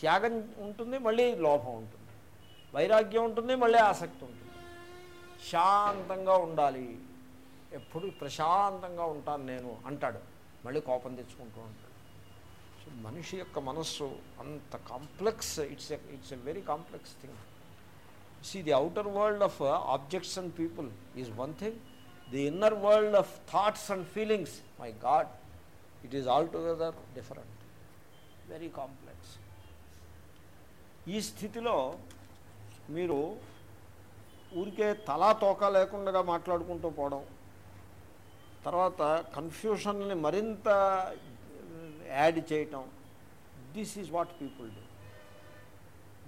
త్యాగం ఉంటుంది మళ్ళీ లోపం ఉంటుంది. వైరాగ్యం ఉంటుంది మళ్ళీ ఆసక్తి ఉంటుంది. శాంతంగా ఉండాలి. ఎప్పుడు ప్రశాంతంగా ఉంటాను నేను అంటాడు. మళ్ళీ కోపం తెచ్చుకుంటూ ఉంటాడు. సో మనిషి యొక్క మనస్సు అంత complex it's it's a very complex thing see the outer world of objects and people is one thing the inner world of thoughts and feelings my God it is altogether different very complex ఈ స్థితిలో మీరు ఊరికే తలా తోక లేకుండా మాట్లాడుకుంటూ పోవడం తర్వాత కన్ఫ్యూషన్ని మరింత యాడ్ చేయటం. This is what people do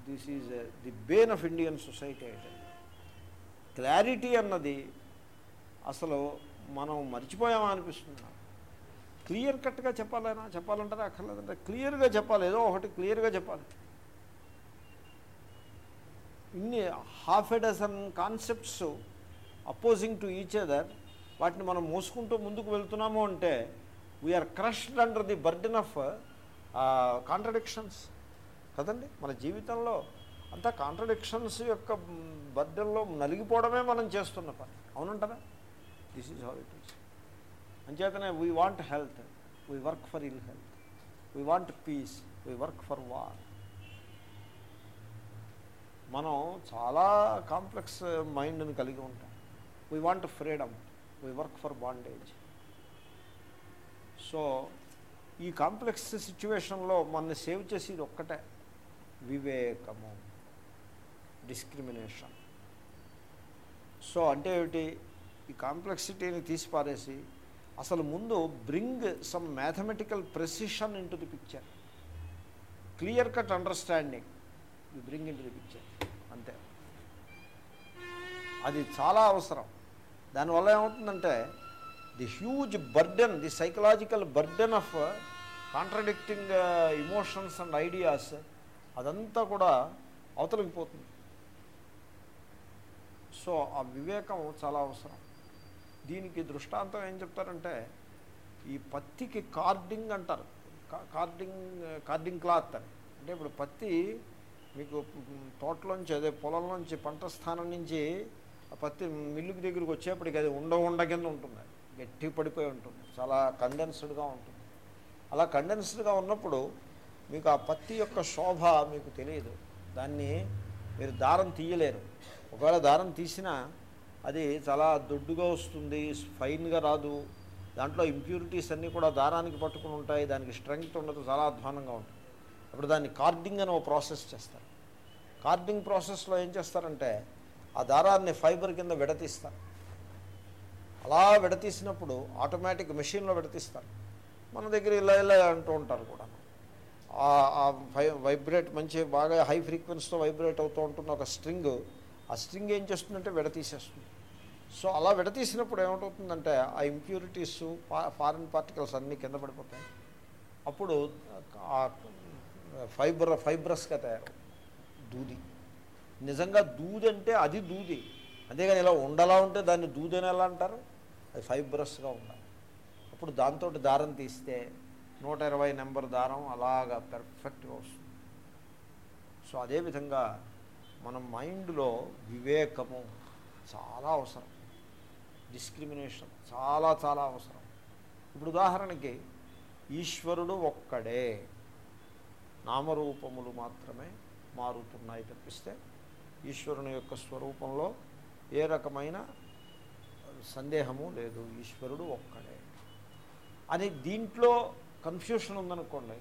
this is the bane of Indian society అయితే. క్లారిటీ అన్నది అసలు మనం మర్చిపోయామా అనిపిస్తుంది క్లియర్ కట్గా చెప్పాలైనా చెప్పాలంటారా అక్కర్లేదంటే క్లియర్గా చెప్పాలి. ఏదో ఒకటి క్లియర్గా చెప్పాలి. ఇన్ని half a dozen concepts opposing to each other వాటిని మనం మోసుకుంటూ ముందుకు వెళ్తున్నాము అంటే we are crushed under the burden of contradictions కదండి? మన జీవితంలో అంతా కాంట్రడిక్షన్స్ యొక్క బర్డెన్లో నలిగిపోవడమే మనం చేస్తున్న పని. అవునంటారా? This is how it is అంచేతనే we want health we work for ill health we want peace we work for war మనం చాలా కాంప్లెక్స్ మైండ్ని కలిగి ఉంటాం. We want freedom we work for bondage so ఈ కాంప్లెక్స్ సిచ్యువేషన్లో మన సేవ్ చేసేది ఒక్కటే వివేకము డిస్క్రిమినేషన్. సో అంటే ఏమిటి? ఈ కాంప్లెక్సిటీని తీసిపారేసి అసలు ముందు bring some mathematical precision into the picture clear cut understanding you bring into the picture అంతే. అది చాలా అవసరం. దానివల్ల ఏమవుతుందంటే the huge burden the psychological burden of contradicting emotions and ideas అదంతా కూడా అవతలిగిపోతుంది సో ఆ వివేకం చాలా అవసరం. దీనికి దృష్టాంతం ఏం చెప్తారంటే ఈ పత్తికి కార్డింగ్ అంటారు. కార్డింగ్ కార్డింగ్ క్లాత్ అని. అంటే ఇప్పుడు పత్తి మీకు తోటలోంచి అదే పొలంలోంచి పంట స్థానం నుంచి ఆ పత్తి మిల్లుకి దగ్గరికి వచ్చేప్పటికి అది ఉండ ఉండ కింద ఉంటుంది గట్టి పడిపోయి ఉంటుంది. చాలా కండెన్స్డ్గా ఉంటుంది. అలా కండెన్స్డ్గా ఉన్నప్పుడు మీకు ఆ పత్తి యొక్క శోభ మీకు తెలియదు. దాన్ని మీరు దారం తీయలేరు. ఒకవేళ దారం తీసినా అది చాలా దొడ్డుగా వస్తుంది ఫైన్గా రాదు. దాంట్లో ఇంప్యూరిటీస్ అన్నీ కూడా దారానికి పట్టుకుని ఉంటాయి. దానికి స్ట్రెంగ్త్ ఉండదు చాలా అధ్వానంగా ఉంటుంది. అప్పుడు దాన్ని కార్డింగ్ అని ఒక ప్రాసెస్ చేస్తారు. కార్డింగ్ ప్రాసెస్లో ఏం చేస్తారంటే ఆ దారాన్ని ఫైబర్ కింద విడతీస్తారు. అలా విడతీసినప్పుడు ఆటోమేటిక్ మెషిన్లో విడతీస్తారు. మన దగ్గర ఇలా ఇలా అంటూ ఉంటారు కూడా. ఆ- వై వైబ్రేట్ మంచి బాగా హై ఫ్రీక్వెన్సీతో వైబ్రేట్ అవుతూ ఉంటుంది ఒక స్ట్రింగ్ ఆ స్ట్రింగ్ ఏం చేస్తుందంటే విడతీసేస్తుంది. సో అలా విడతీసినప్పుడు ఏమంటవుతుందంటే ఆ ఇంప్యూరిటీస్ ఫారిన్ పార్టికల్స్ అన్నీ కింద పడిపోతాయి. అప్పుడు ఆ ఫైబర్ ఫైబ్రస్గా తయారు దూది. నిజంగా దూది అంటే అది దూది. అంతేగాని ఇలా ఉండలా ఉంటే దాన్ని దూది అని ఎలా అంటారు? అది ఫైబ్రస్గా ఉండాలి. అప్పుడు దాంతో దారం తీస్తే నూట ఇరవై నెంబర్ దారం అలాగా పెర్ఫెక్ట్గా వస్తుంది. సో అదేవిధంగా మన మైండ్లో వివేకము చాలా అవసరం. డిస్క్రిమినేషన్ చాలా చాలా అవసరం. ఇప్పుడు ఉదాహరణకి ఈశ్వరుడు ఒక్కడే. నామరూపములు మాత్రమే మారుతున్నాయి తప్పిస్తే ఈశ్వరుని యొక్క స్వరూపంలో ఏ రకమైన సందేహము లేదు. ఈశ్వరుడు ఒక్కడే. అని దీంట్లో కన్ఫ్యూషన్ ఉందనుకోండి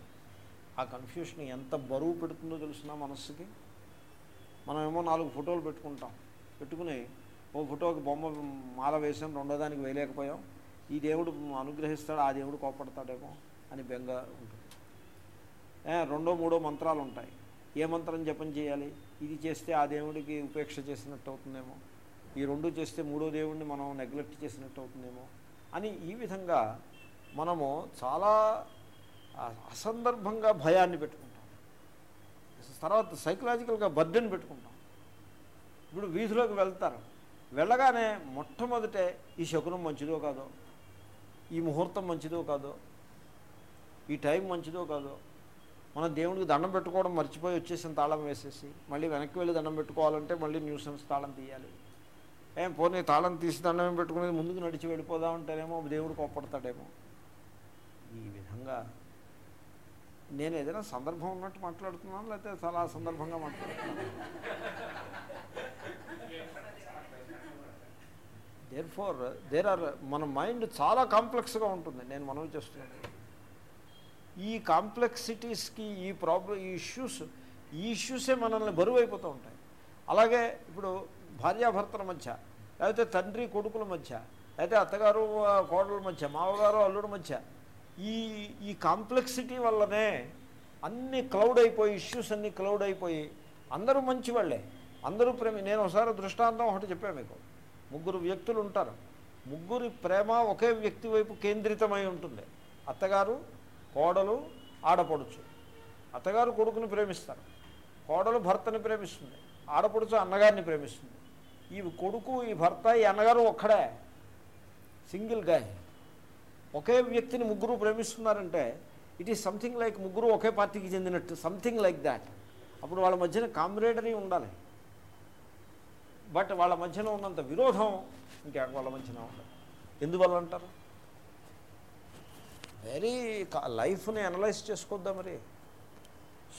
ఆ కన్ఫ్యూషన్ ఎంత బరువు పెడుతుందో తెలిసిన మనస్సుకి? మనమేమో నాలుగు ఫోటోలు పెట్టుకుంటాం. పెట్టుకుని ఓ ఫోటోకి బొమ్మ మాల వేసాం రెండో దానికి వేయలేకపోయాం. ఈ దేవుడు అనుగ్రహిస్తాడు ఆ దేవుడు కోపడతాడేమో అని బెంగ ఉంటుంది. రెండో మూడో మంత్రాలు ఉంటాయి ఏ మంత్రం జపం చేయాలి? ఇది చేస్తే ఆ దేవుడికి ఉపేక్ష చేసినట్టు అవుతుందేమో? ఈ రెండు చేస్తే మూడో దేవుడిని మనం నెగ్లెక్ట్ చేసినట్టు అవుతుందేమో అని ఈ విధంగా మనము చాలా అసందర్భంగా భయాన్ని పెట్టుకుంటాం. తర్వాత సైకలాజికల్గా బర్డెన్ పెట్టుకుంటాం. ఇప్పుడు వీధిలోకి వెళ్తారు. వెళ్ళగానే మొట్టమొదటే ఈ శకునం మంచిదో కాదో ఈ ముహూర్తం మంచిదో కాదో ఈ టైం మంచిదో కాదో మన దేవుడికి దండం పెట్టుకోవడం మర్చిపోయి వచ్చేసిన తాళం వేసేసి మళ్ళీ వెనక్కి వెళ్ళి దండం పెట్టుకోవాలంటే మళ్ళీ న్యూసెన్స్ తాళం తీయాలి. ఏం పోనీ తాళం తీసి దండం పెట్టుకునేది ముందుకు నడిచి వెళ్ళిపోదామంటేనేమో దేవుడు కోప్పడతాడేమో. ఈ విధంగా నేను ఏదైనా సందర్భం ఉన్నట్టు మాట్లాడుతున్నాను లేకపోతే చాలా సందర్భంగా మాట్లాడుతున్నాను? దేర్ ఫార్ దేర్ ఆర్ మన మైండ్ చాలా కాంప్లెక్స్గా ఉంటుంది. నేను మనవి చేస్తున్నాను. ఈ కాంప్లెక్సిటీస్కి ఈ ప్రాబ్లం ఈ ఇష్యూస్ ఈ ఇష్యూసే మనల్ని బరువు అయిపోతూ ఉంటాయి. అలాగే ఇప్పుడు భార్యాభర్తల మధ్య లేకపోతే తండ్రి కొడుకుల మధ్య అయితే అత్తగారు కోడల మధ్య మామగారు అల్లుడి మధ్య ఈ ఈ కాంప్లెక్సిటీ వల్లనే అన్ని క్లౌడ్ అయిపోయి ఇష్యూస్ అన్నీ క్లౌడ్ అయిపోయి అందరూ మంచి వాళ్ళే అందరూ ప్రేమ. నేను ఒకసారి దృష్టాంతం ఒకటి చెప్పాను మీకు. ముగ్గురు వ్యక్తులు ఉంటారు. ముగ్గురి ప్రేమ ఒకే వ్యక్తి వైపు కేంద్రితమై ఉంటుంది. అత్తగారు కోడలు ఆడపడుచు. అత్తగారు కొడుకుని ప్రేమిస్తారు. కోడలు భర్తని ప్రేమిస్తుంది. ఆడపడుచు అన్నగారిని ప్రేమిస్తుంది. ఈ కొడుకు ఈ భర్త ఈ అన్నగారు ఒక్కడే. సింగిల్ గాయ్ ఒకే వ్యక్తిని ముగ్గురు ప్రేమిస్తున్నారంటే ఇట్ ఈస్ సంథింగ్ లైక్ ముగ్గురు ఒకే పార్టీకి చెందినట్టు సంథింగ్ లైక్ దాట్ అప్పుడు వాళ్ళ మధ్యన కామ్రేడరీ ఉండాలి. బట్ వాళ్ళ మధ్యన ఉన్నంత విరోధం ఇంకా వాళ్ళ మధ్యన ఉండదు. ఎందువల్ల అంటారు? వెరీ లైఫ్ని అనలైజ్ చేసుకోద్దా మరి?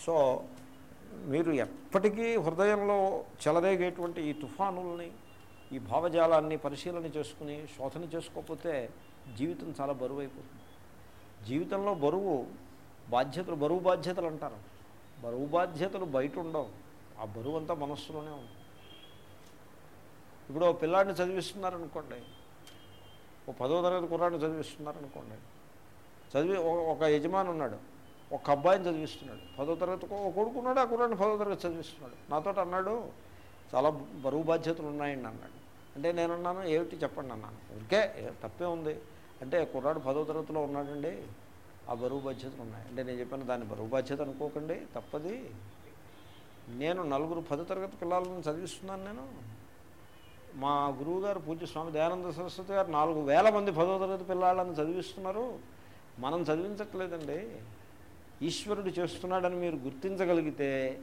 సో మీరు ఎప్పటికీ హృదయంలో చెలరేగేటువంటి ఈ తుఫానుల్ని ఈ భావజాలాన్ని పరిశీలన చేసుకుని శోధన చేసుకోకపోతే జీవితం చాలా బరువు అయిపోతుంది జీవితంలో బరువు బాధ్యతలు బరువు బాధ్యతలు అంటారు. బరువు బాధ్యతలు బయట ఉండవు ఆ బరువు అంతా మనస్సులోనే ఉంది. ఇప్పుడు పిల్లాడిని చదివిస్తున్నారనుకోండి ఓ పదో తరగతి కుర్రాడిని చదివిస్తున్నారనుకోండి చదివి ఒక- ఒక యజమాని ఉన్నాడు ఒక అబ్బాయిని చదివిస్తున్నాడు. పదో తరగతి ఒక కొడుకున్నాడు ఆ కుర్రాడిని పదో తరగతి చదివిస్తున్నాడు. నాతో అన్నాడు చాలా బరువు బాధ్యతలు ఉన్నాయండి అన్నాడు. అంటే నేను అన్నాను ఏమిటి చెప్పండి అన్నాను. ఓకే తప్పే ఉంది. అంటే కుర్రాడు పదో తరగతిలో ఉన్నాడండి. ఆ బరువు బాధ్యతలు ఉన్నాయి. అంటే నేను చెప్పాను దాన్ని బరువు బాధ్యత అనుకోకండి తప్పది. నేను నలుగురు పదో తరగతి పిల్లలను చదివిస్తున్నాను నేను. మా గురువు గారు పూజ స్వామి దయానంద సరస్వతి గారు నాలుగు వేల మంది పదో తరగతి పిల్లలను చదివిస్తున్నారు. మనం చదివించట్లేదండి. ఈశ్వరుడు చేస్తున్నాడని మీరు గుర్తించగలిగితే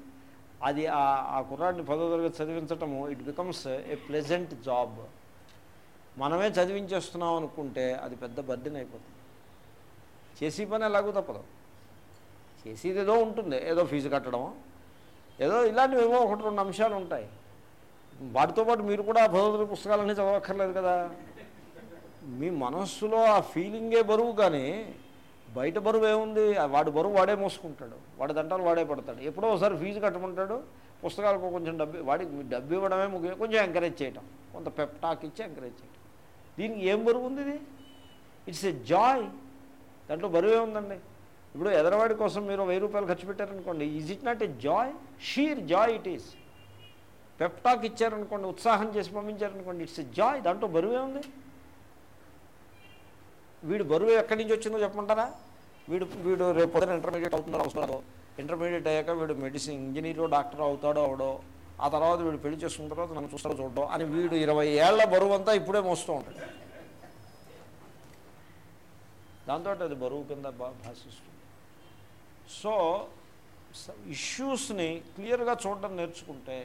అది ఆ ఆ కుర్రాడిని పదో తరగతి చదివించటము it becomes a pleasant job మనమే చదివించేస్తున్నాం అనుకుంటే అది పెద్ద బర్డెన్ అయిపోతుంది. చేసి పని ఎలాగూ తప్పదు. చేసేది ఏదో ఉంటుంది ఏదో ఫీజు కట్టడం ఏదో ఇలాంటివి ఏమో ఒకటి రెండు అంశాలు ఉంటాయి. వాటితో పాటు మీరు కూడా ఆ భగవద్గీత పుస్తకాలన్నీ చదవక్కర్లేదు కదా. మీ మనస్సులో ఆ ఫీలింగే బరువు కానీ బయట బరువు ఏముంది? వాడు వాడి బరువు వాడే మోసుకుంటాడు. వాడి దంటాలు వాడే పడతాడు. ఎప్పుడో ఒకసారి ఫీజు కట్టమంటాడు. పుస్తకాలకు కొంచెం డబ్బు వాడికి డబ్బు ఇవ్వడమే ముఖ్యం. కొంచెం ఎంకరేజ్ చేయటం. కొంత పెప్టాక్ ఇచ్చి ఎంకరేజ్ చేయటం. దీనికి ఏం బరువు ఉంది ఇది? ఇట్స్ ఎ జాయ్ దాంట్లో బరువే ఉందండి ఇప్పుడు ఎదరవాడి కోసం మీరు వెయ్యి రూపాయలు ఖర్చు పెట్టారనుకోండి is it not a joy sheer joy it is pep talk ఇచ్చారనుకోండి ఉత్సాహం చేసి పంపించారనుకోండి ఇట్స్ ఎ జాయ్ దాంట్లో బరువే ఉంది వీడు బరువు ఎక్కడి నుంచి వచ్చిందో చెప్పమంటారా? వీడు వీడు రేపు పొద్దున ఇంటర్మీడియట్ అవుతున్నాడు అవసరం ఇంటర్మీడియట్ అయ్యాక వీడు మెడిసిన్ ఇంజనీరో డాక్టర్ అవుతాడో అవడో ఆ తర్వాత వీడు పెళ్ళి చేసుకున్న తర్వాత నన్ను చూస్తాడో చూడడం అని వీడు ఇరవై ఏళ్ళ బరువు అంతా ఇప్పుడే మోస్తూ ఉంటాడు. దాంతో అది బరువు కింద భాషిస్తుంది. సో ఇష్యూస్ని క్లియర్గా చూడడం నేర్చుకుంటే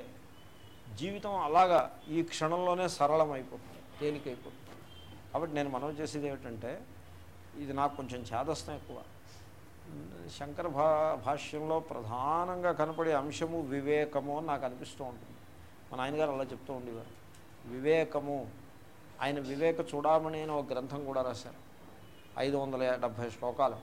జీవితం అలాగా ఈ క్షణంలోనే సరళమైపోతుంది తేలికైపోతుంది. కాబట్టి నేను మనం చేసేది ఏమిటంటే ఇది నాకు కొంచెం చేదస్తం ఎక్కువ. శంకర భా భాష్యంలో ప్రధానంగా కనపడే అంశము వివేకము అని నాకు అనిపిస్తూ ఉంటుంది. మా నాయనగారు అలా చెప్తూ ఉండేవారు. వివేకము ఆయన వివేక చూడమని అని ఒక గ్రంథం కూడా రాశారు. ఐదు వందల డెబ్భై శ్లోకాలు.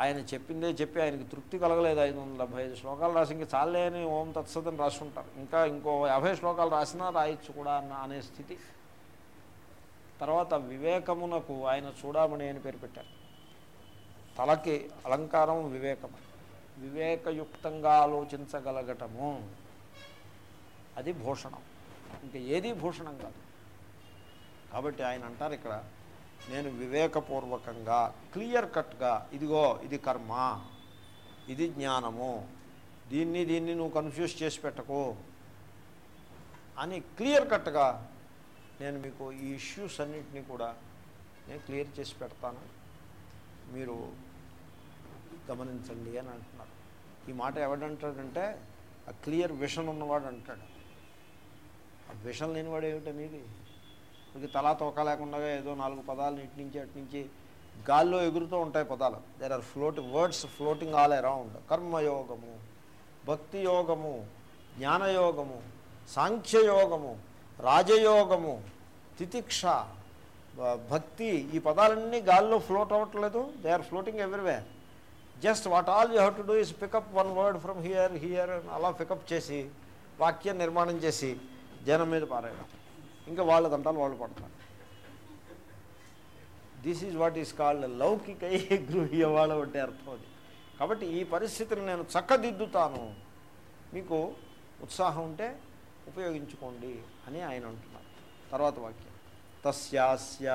ఆయన చెప్పిందే చెప్పి ఆయనకి తృప్తి కలగలేదు ఐదు వందల డెబ్భై ఐదు శ్లోకాలు రాసి ఇంకా చాలే అని ఓం తత్సదని రాసుంటారు. ఇంకా ఇంకో యాభై శ్లోకాలు రాసినా రాయొచ్చు కూడా అన్న అనే స్థితి తర్వాత వివేకమునకు ఆయన చూడమని అని పేరు పెట్టారు. తలకి అలంకారం వివేకము. వివేకయుక్తంగా ఆలోచించగలగటము. అది భూషణం. ఇంకా ఏది భూషణం కాదు. కాబట్టి ఆయన అంటారు ఇక్కడ నేను వివేకపూర్వకంగా క్లియర్ కట్గా ఇదిగో ఇది కర్మ ఇది జ్ఞానము దీన్ని దీన్ని నువ్వు కన్ఫ్యూజ్ చేసి పెట్టకు అని క్లియర్ కట్గా నేను మీకు ఈ ఇష్యూస్ అన్నింటినీ కూడా నేను క్లియర్ చేసి పెడతాను. మీరు గమనించండి అని అంటున్నారు. ఈ మాట ఎవడంటాడంటే ఆ క్లియర్ విషన్ ఉన్నవాడు అంటాడు. ఆ విషన్ లేనివాడు ఏమిటనేది మీకు తలా తోక లేకుండా ఏదో నాలుగు పదాలు ఇటు నుంచి అటు నుంచి గాల్లో ఎగురుతూ ఉంటాయి పదాలు. There are float words floating all around కర్మయోగము భక్తి యోగము జ్ఞానయోగము సాంఖ్యయోగము రాజయోగము తితిక్ష భక్తి ఈ పదాలన్నీ గాల్లో ఫ్లోట్ అవ్వట్లేదు. They are floating everywhere just what all you have to do is pick up one word from here here అలా పికప్ చేసి వాక్యం నిర్మాణం చేసి జనం మీద పారేయడం. ఇంకా వాళ్ళ దంటాలు వాళ్ళు పడతారు. This is what is called లౌకిక గృహ్య వాళ్ళ అంటే అర్థం అది. కాబట్టి ఈ పరిస్థితిని నేను చక్కదిద్దుతాను. మీకు ఉత్సాహం ఉంటే ఉపయోగించుకోండి. అని ఆయన అంటున్నారు తర్వాత వాక్యం తస్యాస్య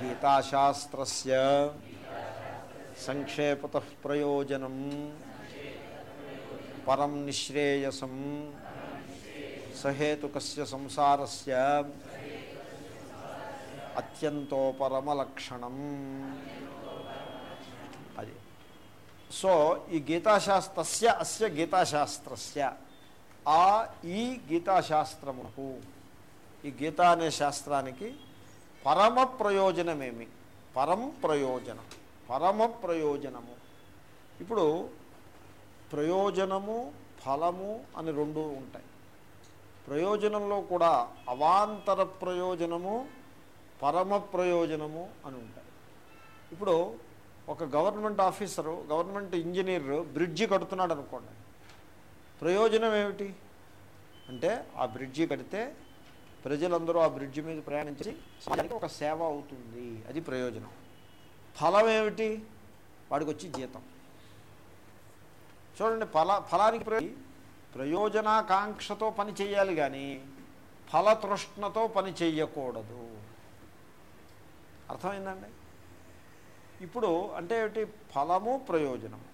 గీతాశాస్త్రస్య సంక్షేపత ప్రయోజనం పరం నిశ్రేయసం సహేతుకస్య సంసారస్య అత్యంతోపరమలక్షణం అది సో ఈ గీతాశాస్త్రస్య అస్య గీతాశాస్త్రస్య ఆ ఈ గీతాశాస్త్రమునకు ఈ గీత అనే శాస్త్రానికి పరమ ప్రయోజనమేమి? పరం ప్రయోజనం పరమ ప్రయోజనము. ఇప్పుడు ప్రయోజనము ఫలము అని రెండు ఉంటాయి. ప్రయోజనంలో కూడా అవాంతర ప్రయోజనము పరమ ప్రయోజనము అని ఉంటాయి. ఇప్పుడు ఒక government officer government engineer bridge కడుతున్నాడు అనుకోండి ప్రయోజనం ఏమిటి? అంటే ఆ బ్రిడ్జి కడితే ప్రజలందరూ ఆ బ్రిడ్జి మీద ప్రయాణించి సమాజానికి ఒక సేవ అవుతుంది. అది ప్రయోజనం. ఫలం ఏమిటి? వాడికి వచ్చి జీతం. చూడండి ఫల ఫలానికి ప్రయోజనాకాంక్షతో పని చేయాలి కానీ ఫలతృష్ణతో పని చేయకూడదు అర్థమైందండి? ఇప్పుడు అంటే ఏమిటి? ఫలము ప్రయోజనము.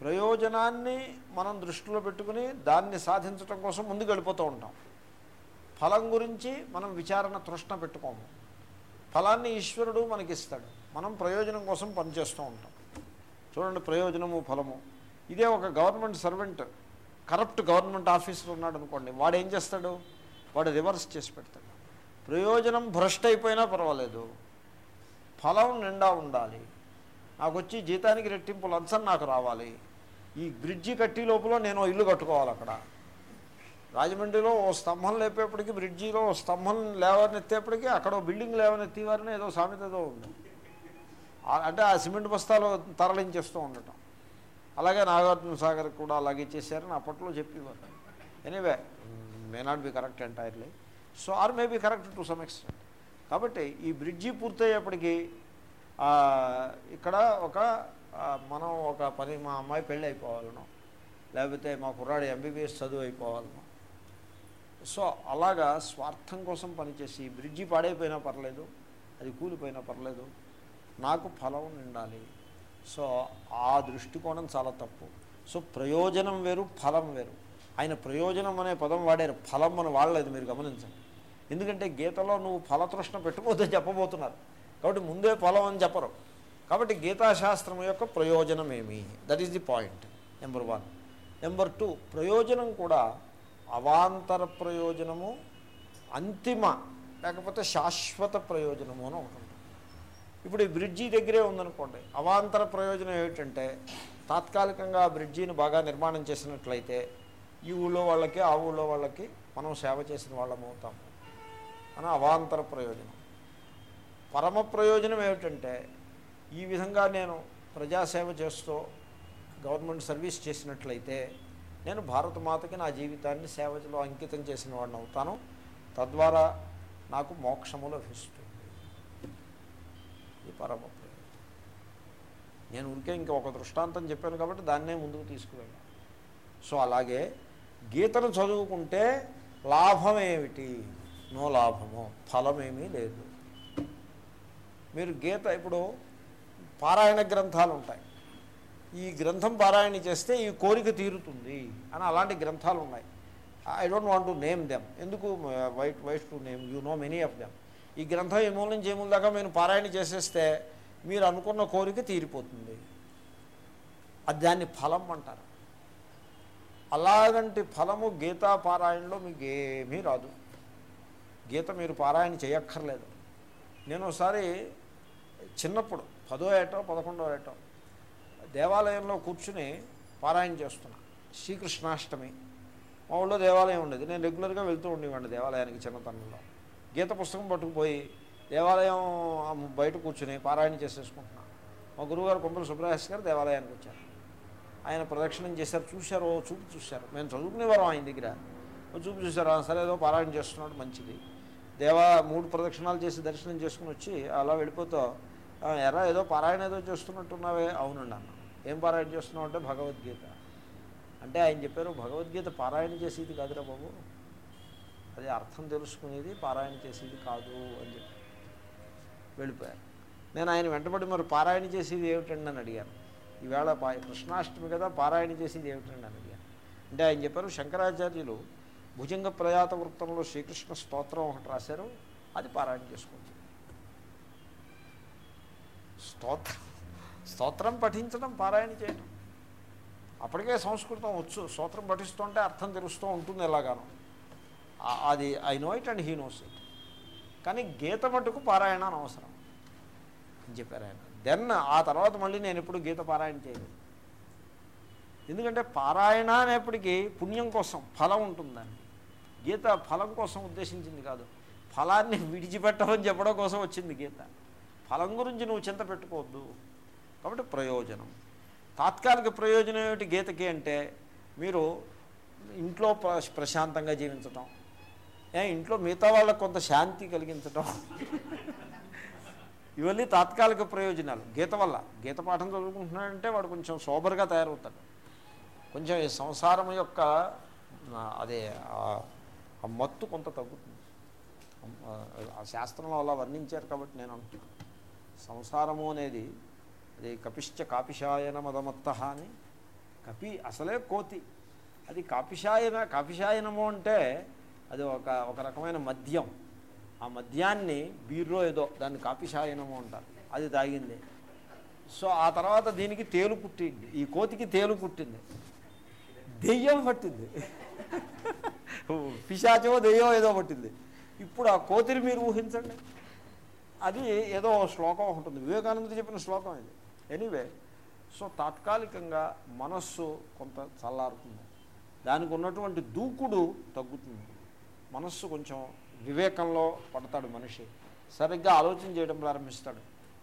ప్రయోజనాన్ని మనం దృష్టిలో పెట్టుకుని దాన్ని సాధించడం కోసం ముందుకు వెళ్ళిపోతూ ఉంటాం. ఫలం గురించి మనం విచారణ తృష్ణ పెట్టుకోము. ఫలాన్ని ఈశ్వరుడు మనకిస్తాడు. మనం ప్రయోజనం కోసం పనిచేస్తూ ఉంటాం. చూడండి ప్రయోజనము ఫలము. ఇదే ఒక government servant corrupt government officer ఉన్నాడు అనుకోండి వాడు ఏం చేస్తాడు? వాడు రివర్స్ చేసి పెడతాడు. ప్రయోజనం భ్రష్ట్ అయిపోయినా పర్వాలేదు. ఫలం నిండా ఉండాలి. నాకు వచ్చి జీతానికి రెట్టింపు లంచం నాకు రావాలి. ఈ బ్రిడ్జి కట్టి లోపల నేను ఇల్లు కట్టుకోవాలి అక్కడ. రాజమండ్రిలో ఓ స్తంభం లేపేప్పటికీ బ్రిడ్జిలో ఓ స్తంభం లేవనెత్తేప్పటికి అక్కడ ఓ బిల్డింగ్ లేవనెత్తేవారని ఏదో సామెత ఏదో ఉంది అంటే ఆ సిమెంట్ బస్తాలు తరలించేస్తూ ఉండటం. అలాగే నాగార్జున సాగర్ కూడా అలాగే చేశారని అప్పట్లో చెప్పేవారు. Anyway may not be correct entirely. So or may be correct to some extent. కాబట్టి ఈ బ్రిడ్జి పూర్తయ్యేప్పటికీ ఇక్కడ ఒక మనం ఒక పని మా అమ్మాయి పెళ్ళి అయిపోవాలను. లేకపోతే మా కుర్రాడు ఎంబీబీఎస్ చదువు అయిపోవాలను. సో అలాగా స్వార్థం కోసం పనిచేసి బ్రిడ్జి పాడైపోయినా పర్లేదు అది కూలిపోయినా పర్లేదు నాకు ఫలం నిండాలి. సో ఆ దృష్టికోణం చాలా తప్పు. సో ప్రయోజనం వేరు ఫలం వేరు. ఆయన ప్రయోజనం అనే పదం వాడారు. ఫలం అని వాడలేదు మీరు గమనించండి. ఎందుకంటే గీతలో నువ్వు ఫలతృష్ణ పెట్టుకోవద్దని చెప్పబోతున్నారు. కాబట్టి ముందే ఫలం అని చెప్పరు. కాబట్టి గీతాశాస్త్రం యొక్క ప్రయోజనం ఏమి that is the point number one number two ప్రయోజనం కూడా అవాంతర ప్రయోజనము అంతిమ లేకపోతే శాశ్వత ప్రయోజనము అని ఒకటి ఇప్పుడు ఈ బ్రిడ్జి దగ్గరే ఉందనుకోండి అవాంతర ప్రయోజనం ఏమిటంటే తాత్కాలికంగా ఆ బ్రిడ్జిని బాగా నిర్మాణం చేసినట్లయితే ఈ ఊళ్ళో వాళ్ళకి ఆ ఊళ్ళో వాళ్ళకి మనం సేవ చేసిన వాళ్ళం అవుతాము. అని అవాంతర ప్రయోజనం. పరమ ప్రయోజనం ఏమిటంటే ఈ విధంగా నేను ప్రజాసేవ చేస్తూ గవర్నమెంట్ సర్వీస్ చేసినట్లయితే నేను భారతమాతకి నా జీవితాన్ని సేవలో అంకితం చేసిన వాడిని అవుతాను. తద్వారా నాకు మోక్షము లభిస్తుంది. ఇది పరమ ప్రయోజనం. నేను ఊరికే ఇంకా ఒక దృష్టాంతం చెప్పాను కాబట్టి దాన్నే ముందుకు తీసుకువెళ్ళాను. సో అలాగే గీతను చదువుకుంటే లాభం ఏమిటి? నో లాభము. ఫలమేమీ లేదు. మీరు గీత ఇప్పుడు పారాయణ గ్రంథాలు ఉంటాయి. ఈ గ్రంథం పారాయణ చేస్తే ఈ కోరిక తీరుతుంది అని అలాంటి గ్రంథాలు ఉన్నాయి. I don't want to name them ఎందుకు? Wait wait to name you know many of them ఈ గ్రంథం ఏ మూల నుంచి ఏ మూల దాకా మీరు పారాయణ చేసేస్తే మీరు అనుకున్న కోరిక తీరిపోతుంది. అది దాన్ని ఫలం అంటారు. అలాగంటి ఫలము గీతా పారాయణలో మీకు ఏమీ రాదు. గీత మీరు పారాయణ చేయక్కర్లేదు. నేను ఒకసారి చిన్నప్పుడు పదో ఏటో పదకొండో ఏటో దేవాలయంలో కూర్చుని పారాయణ చేస్తున్నా. శ్రీకృష్ణాష్టమి. మా ఊళ్ళో దేవాలయం ఉండేది. నేను రెగ్యులర్గా వెళ్తూ ఉండేవాడిని దేవాలయానికి చిన్నతనంలో. గీత పుస్తకం పట్టుకుపోయి దేవాలయం బయట కూర్చుని పారాయణ చేసేసుకుంటున్నా. మా గురువుగారు కొంపల సుబ్రహ్మణ్య గారు దేవాలయానికి వచ్చారు. ఆయన ప్రదక్షిణం చేశారు. చూశారు ఓ చూపు చూశారు. మేము చదువుకునేవారం ఆయన దగ్గర. ఓ చూపు చూశారు. సరే ఏదో పారాయణ చేస్తున్నాడు మంచిది. దేవా మూడు ప్రదక్షిణాలు చేసి దర్శనం చేసుకుని వచ్చి అలా వెళ్ళిపోతావు. ఎరా ఏదో పారాయణ ఏదో చేస్తున్నట్టున్నావే. అవునండి అన్న ఏం పారాయణ చేస్తున్నావు అంటే భగవద్గీత. అంటే ఆయన చెప్పారు భగవద్గీత పారాయణ చేసేది కాదురా బాబు. అది అర్థం తెలుసుకునేది పారాయణ చేసేది కాదు అని చెప్పి వెళ్ళిపోయారు. నేను ఆయన వెంటబడి మరి పారాయణ చేసేది ఏమిటండి అని అడిగాను. ఈవేళ కృష్ణాష్టమి కదా పారాయణ చేసేది ఏమిటండి అని అడిగాను. అంటే ఆయన చెప్పారు శంకరాచార్యులు భుజంగ ప్రయాత వృత్తంలో శ్రీకృష్ణ స్తోత్రం ఒకటి రాశారు. అది పారాయణ చేసుకుంటుంది స్తోత్రం స్తోత్రం పఠించడం పారాయణ చేయడం. అప్పటికే సంస్కృతం వచ్చు. స్తోత్రం పఠిస్తుంటే అర్థం తెలుస్తూ ఉంటుంది ఎలాగానో. అది I know it and he knows it. కానీ గీత మటుకు పారాయణ అవసరం. అని చెప్పారు ఆయన. దెన్ ఆ తర్వాత మళ్ళీ నేను ఎప్పుడు గీత పారాయణ చేయలేదు. ఎందుకంటే పారాయణ అనేప్పటికీ పుణ్యం కోసం ఫలం ఉంటుందని గీత ఫలం కోసం ఉద్దేశించింది కాదు. ఫలాన్ని విడిచిపెట్టమని చెప్పడం కోసం వచ్చింది గీత. ఫలం గురించి నువ్వు చింత పెట్టుకోవద్దు. కాబట్టి ప్రయోజనం. తాత్కాలిక ప్రయోజనం ఏమిటి గీతకి అంటే మీరు ఇంట్లో ప్ర- ప్రశాంతంగా జీవించటం. ఏ ఇంట్లో మిగతా వాళ్ళకు కొంత శాంతి కలిగించటం. ఇవన్నీ తాత్కాలిక ప్రయోజనాలు. గీత వల్ల. గీత పాఠం చదువుకుంటున్నాడంటే వాడు కొంచెం సోబర్గా తయారవుతాడు. కొంచెం ఈ సంసారం యొక్క అదే ఆ- మత్తు కొంత తగ్గుతుంది. ఆ, ఆ శాస్త్రంలో అలా వర్ణించారు కాబట్టి నేను అంటున్నాను సంసారము అనేది అది కపిశ్చ కాపిషాయన మదమత్త అని. కపి అసలే కోతి. అది కాపిషాయన కాపిషాయనము అంటే అది ఒక ఒక రకమైన మద్యం. ఆ మద్యాన్ని బీర్రో ఏదో దాన్ని కాపిషాయనము అంటారు. అది తాగింది. సో ఆ తర్వాత దీనికి తేలు పుట్టింది. ఈ కోతికి తేలు పుట్టింది. దెయ్యం పట్టింది. పిశాచమో దెయ్యం ఏదో పట్టింది. ఇప్పుడు ఆ కోతిని మీరు ఊహించండి. అది ఏదో శ్లోకం ఉంటుంది. వివేకానంద చెప్పిన శ్లోకం ఇది. ఎనీవే సో తాత్కాలికంగా మనస్సు కొంత చల్లారుతుంది. దానికి ఉన్నటువంటి దూకుడు తగ్గుతుంది. మనస్సు కొంచెం వివేకంలో పడతాడు మనిషి. సరిగ్గా ఆలోచన చేయడం ప్రారంభిస్తాడు.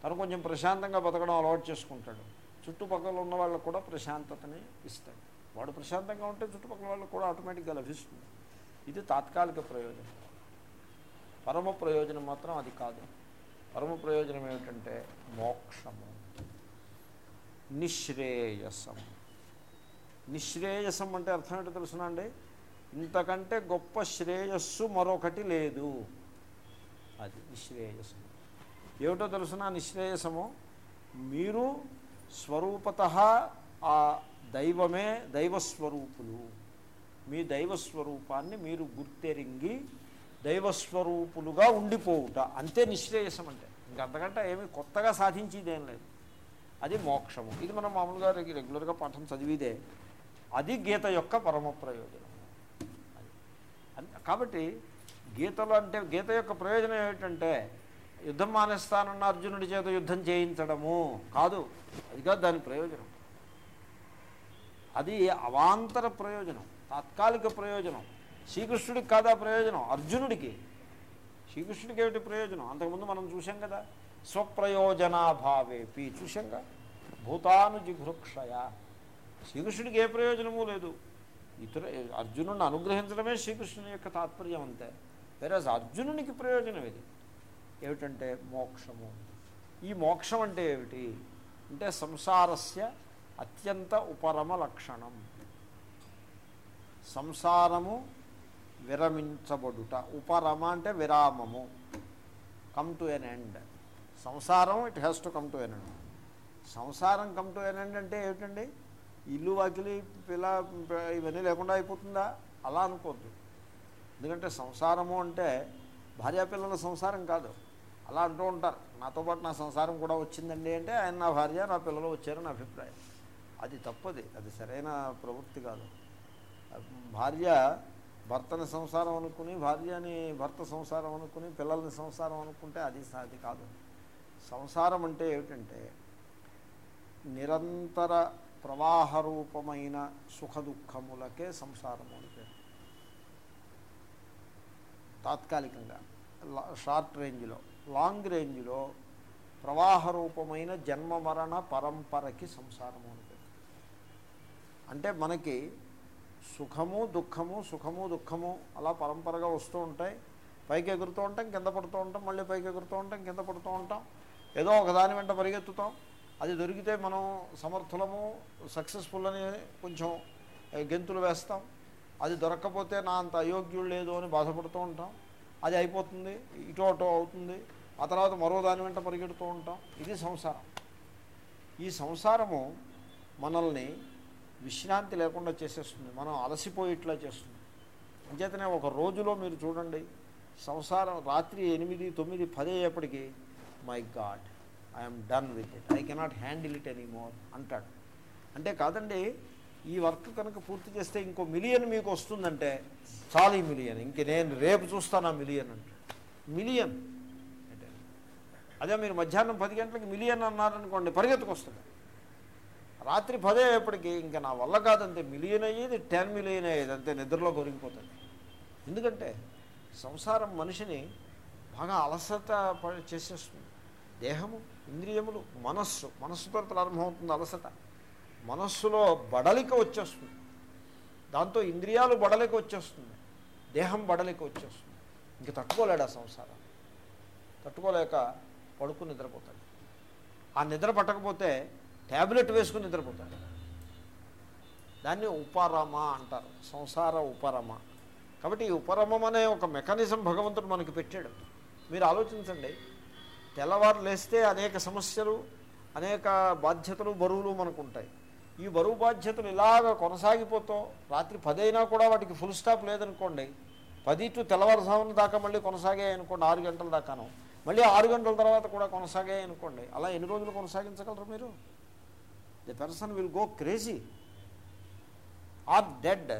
తను కొంచెం ప్రశాంతంగా బతకడం అలవాటు చేసుకుంటాడు. చుట్టుపక్కల ఉన్న వాళ్ళకు కూడా ప్రశాంతతని ఇస్తాడు. వాడు ప్రశాంతంగా ఉంటే చుట్టుపక్కల వాళ్ళకు కూడా ఆటోమేటిక్గా లభిస్తుంది. ఇది తాత్కాలిక ప్రయోజనం. పరమ ప్రయోజనం మాత్రం అది కాదు. పరమ ప్రయోజనం ఏమిటంటే మోక్షము. నిశ్రేయసం. నిశ్రేయసం అంటే అర్థం ఏంటో తెలుసునా అండి? ఇంతకంటే గొప్ప శ్రేయస్సు మరొకటి లేదు. అది నిశ్రేయసం. ఏమిటో తెలుసునా నిశ్రేయసము? మీరు స్వరూపత ఆ దైవమే దైవస్వరూపులు. మీ దైవస్వరూపాన్ని మీరు గుర్తెరింగి దైవస్వరూపులుగా ఉండిపోవుట. అంతే నిశ్రేయసం అంటే. ఇంక అంతకంటే ఏమి కొత్తగా సాధించేదేం లేదు. అది మోక్షము. ఇది మనం మామూలుగా రెగ్యులర్గా పాఠం చదివిదే అది గీత యొక్క పరమ ప్రయోజనం. కాబట్టి గీతలు అంటే గీత యొక్క ప్రయోజనం ఏమిటంటే యుద్ధం మానేస్తానన్న అర్జునుడి చేత యుద్ధం చేయించడము. కాదు అది కాదు దాని ప్రయోజనం. అది అవాంతర ప్రయోజనం. తాత్కాలిక ప్రయోజనం. శ్రీకృష్ణుడికి కాదా ప్రయోజనం? అర్జునుడికి. శ్రీకృష్ణుడికి ఏమిటి ప్రయోజనం? అంతకుముందు మనం చూసాం కదా స్వప్రయోజనాభావేపి చూసాంగా భూతాను జిఘృక్షయ శ్రీకృష్ణుడికి ఏ ప్రయోజనము లేదు. ఇతర అర్జునుడిని అనుగ్రహించడమే శ్రీకృష్ణుని యొక్క తాత్పర్యం అంతే. వేరే అర్జునునికి ప్రయోజనం ఇది. ఏమిటంటే మోక్షము. ఈ మోక్షం అంటే ఏమిటి? అంటే సంసారస్య అత్యంత ఉపరమ లక్షణం. సంసారము విరమించబడుట. ఉపరమ అంటే విరామము. కమ్ టు ఎన్ ఎండ్ సంసారం it has to come to an end సంసారం కమ్ టు ఎన్ ఎండ్ అంటే ఏమిటండి? ఇల్లు వాకిలి పిల్ల ఇవన్నీ లేకుండా అయిపోతుందా? అలా అనుకోద్దు. ఎందుకంటే సంసారము అంటే భార్యాపిల్లల సంసారం కాదు. అలా అంటూ ఉంటారు. నాతో పాటు నా సంసారం కూడా వచ్చిందండి అంటే ఆయన నా భార్య నా పిల్లలు వచ్చారని అభిప్రాయం. అది తప్పది. అది సరైన ప్రవృత్తి కాదు. భార్య భర్తని సంసారం అనుకుని భార్యని భర్త సంసారం అనుకుని పిల్లల్ని సంసారం అనుకుంటే అది అది కాదు. సంసారం అంటే ఏమిటంటే నిరంతర ప్రవాహరూపమైన సుఖ దుఃఖములకే సంసారము అని పేరు. తాత్కాలికంగా షార్ట్ రేంజ్లో లాంగ్ రేంజ్లో ప్రవాహ రూపమైన జన్మ మరణ పరంపరకి సంసారము అని పేరు. అంటే మనకి సుఖము దుఃఖము సుఖము దుఃఖము అలా పరంపరగా వస్తూ ఉంటాయి. పైకి ఎగురుతూ ఉంటాం కింద పడుతూ ఉంటాం మళ్ళీ పైకి ఎగురుతూ ఉంటాం కింద పడుతూ ఉంటాం. ఏదో ఒకదాని వెంట పరిగెత్తుతాం. అది దొరికితే మనం సమర్థులము సక్సెస్ఫుల్ అని కొంచెం గెంతులు వేస్తాం. అది దొరక్కపోతే నా అంత అయోగ్యుడు లేదు అని బాధపడుతూ ఉంటాం. అది అయిపోతుంది ఇటో అటో అవుతుంది. ఆ తర్వాత మరో దాని వెంట పరిగెడుతూ ఉంటాం. ఇది సంసారం. ఈ సంసారము మనల్ని విశ్రాంతి లేకుండా చేసేస్తుంది. మనం అలసిపోయేట్లా చేస్తుంది. అంచేతనే ఒక రోజులో మీరు చూడండి సంసారం రాత్రి ఎనిమిది తొమ్మిది పది అయ్యేప్పటికీ my God I'm done with it I cannot handle it anymore అంటాడు. అంటే కాదండి ఈ వర్క్ కనుక పూర్తి చేస్తే ఇంకో మిలియన్ మీకు వస్తుందంటే చాలు ఈ మిలియన్ ఇంక నేను రేపు చూస్తాను ఆ మిలియన్ అంటే మిలియన్. అంటే అదే మీరు మధ్యాహ్నం పది గంటలకి మిలియన్ అన్నారనుకోండి పరిగెత్తుకొస్తుంది రాత్రి పదే అయ్యేప్పటికీ ఇంకా నా వల్ల కాదంతే మిలియన్ అయ్యేది టెన్ మిలియన్ అయ్యేది అంతే నిద్రలో కొరిగిపోతుంది ఎందుకంటే సంసారం మనిషిని బాగా అలసట చేసేస్తుంది. దేహము ఇంద్రియములు మనస్సు మనస్సుతో ప్రారంభమవుతుంది అలసట. మనస్సులో బడలిక వచ్చేస్తుంది. దాంతో ఇంద్రియాలు బడలిక వచ్చేస్తుంది. దేహం బడలిక వచ్చేస్తుంది. ఇంక తట్టుకోలేడు ఆ సంసారం. తట్టుకోలేక పడుకుని నిద్రపోతాడు. ఆ నిద్ర పట్టకపోతే ట్యాబ్లెట్ వేసుకుని నిద్రపోతాడు. దాన్ని ఉపరమ అంటారు. సంసార ఉపరమ. కాబట్టి ఈ ఉపరమం అనే ఒక మెకానిజం భగవంతుడు మనకి పెట్టాడు. మీరు ఆలోచించండి. తెల్లవారు లేస్తే అనేక సమస్యలు అనేక బాధ్యతలు బరువులు మనకు ఉంటాయి ఈ బరువు బాధ్యతలు ఇలాగ కొనసాగిపోతూ. రాత్రి పదైనా కూడా వాటికి ఫుల్ స్టాప్ లేదనుకోండి. పది టు తెల్లవారుజామున దాకా మళ్ళీ కొనసాగాయనుకోండి ఆరు గంటల దాకాను. మళ్ళీ ఆరు గంటల తర్వాత కూడా కొనసాగాయి అనుకోండి. అలా ఎన్ని రోజులు కొనసాగించగలరు మీరు? The person will go crazy or dead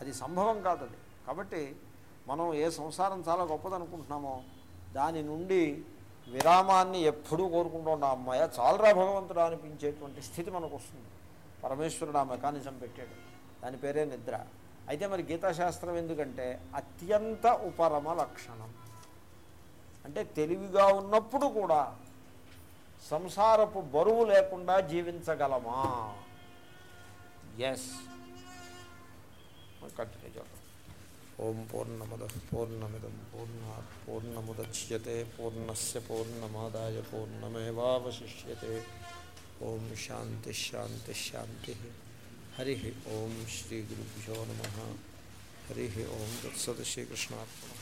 అది సంభవం కాదు అది. కాబట్టి మనం ఏ సంసారం చాలా గొప్పదనుకుంటున్నామో దాని నుండి విరామాన్ని ఎప్పుడూ కోరుకుంటూ ఉన్న అమ్మాయ చాలరా భగవంతుడు అనిపించేటువంటి స్థితి మనకు వస్తుంది పరమేశ్వరుడు ఆ మెకానిజం పెట్టాడు. దాని పేరే నిద్ర. అయితే మరి గీతాశాస్త్రం ఎందుకంటే అత్యంత ఉపరమ లక్షణం. అంటే తెలివిగా ఉన్నప్పుడు కూడా సంసారపు బరువు లేకుండా జీవించగలమా ఎస్ కంటిన్యూ చేద్దాం ఓం పూర్ణమద పూర్ణమిదం పూర్ణ పూర్ణముద్యతే పూర్ణస్ పూర్ణమాదాయ పూర్ణమేవాశిష్యతే ఓం శాంతి శాంతి శాంతి హరి ఓం శ్రీ గురుభ్యో నమ హరి ఓం తత్సత్ శ్రీకృష్ణార్పణ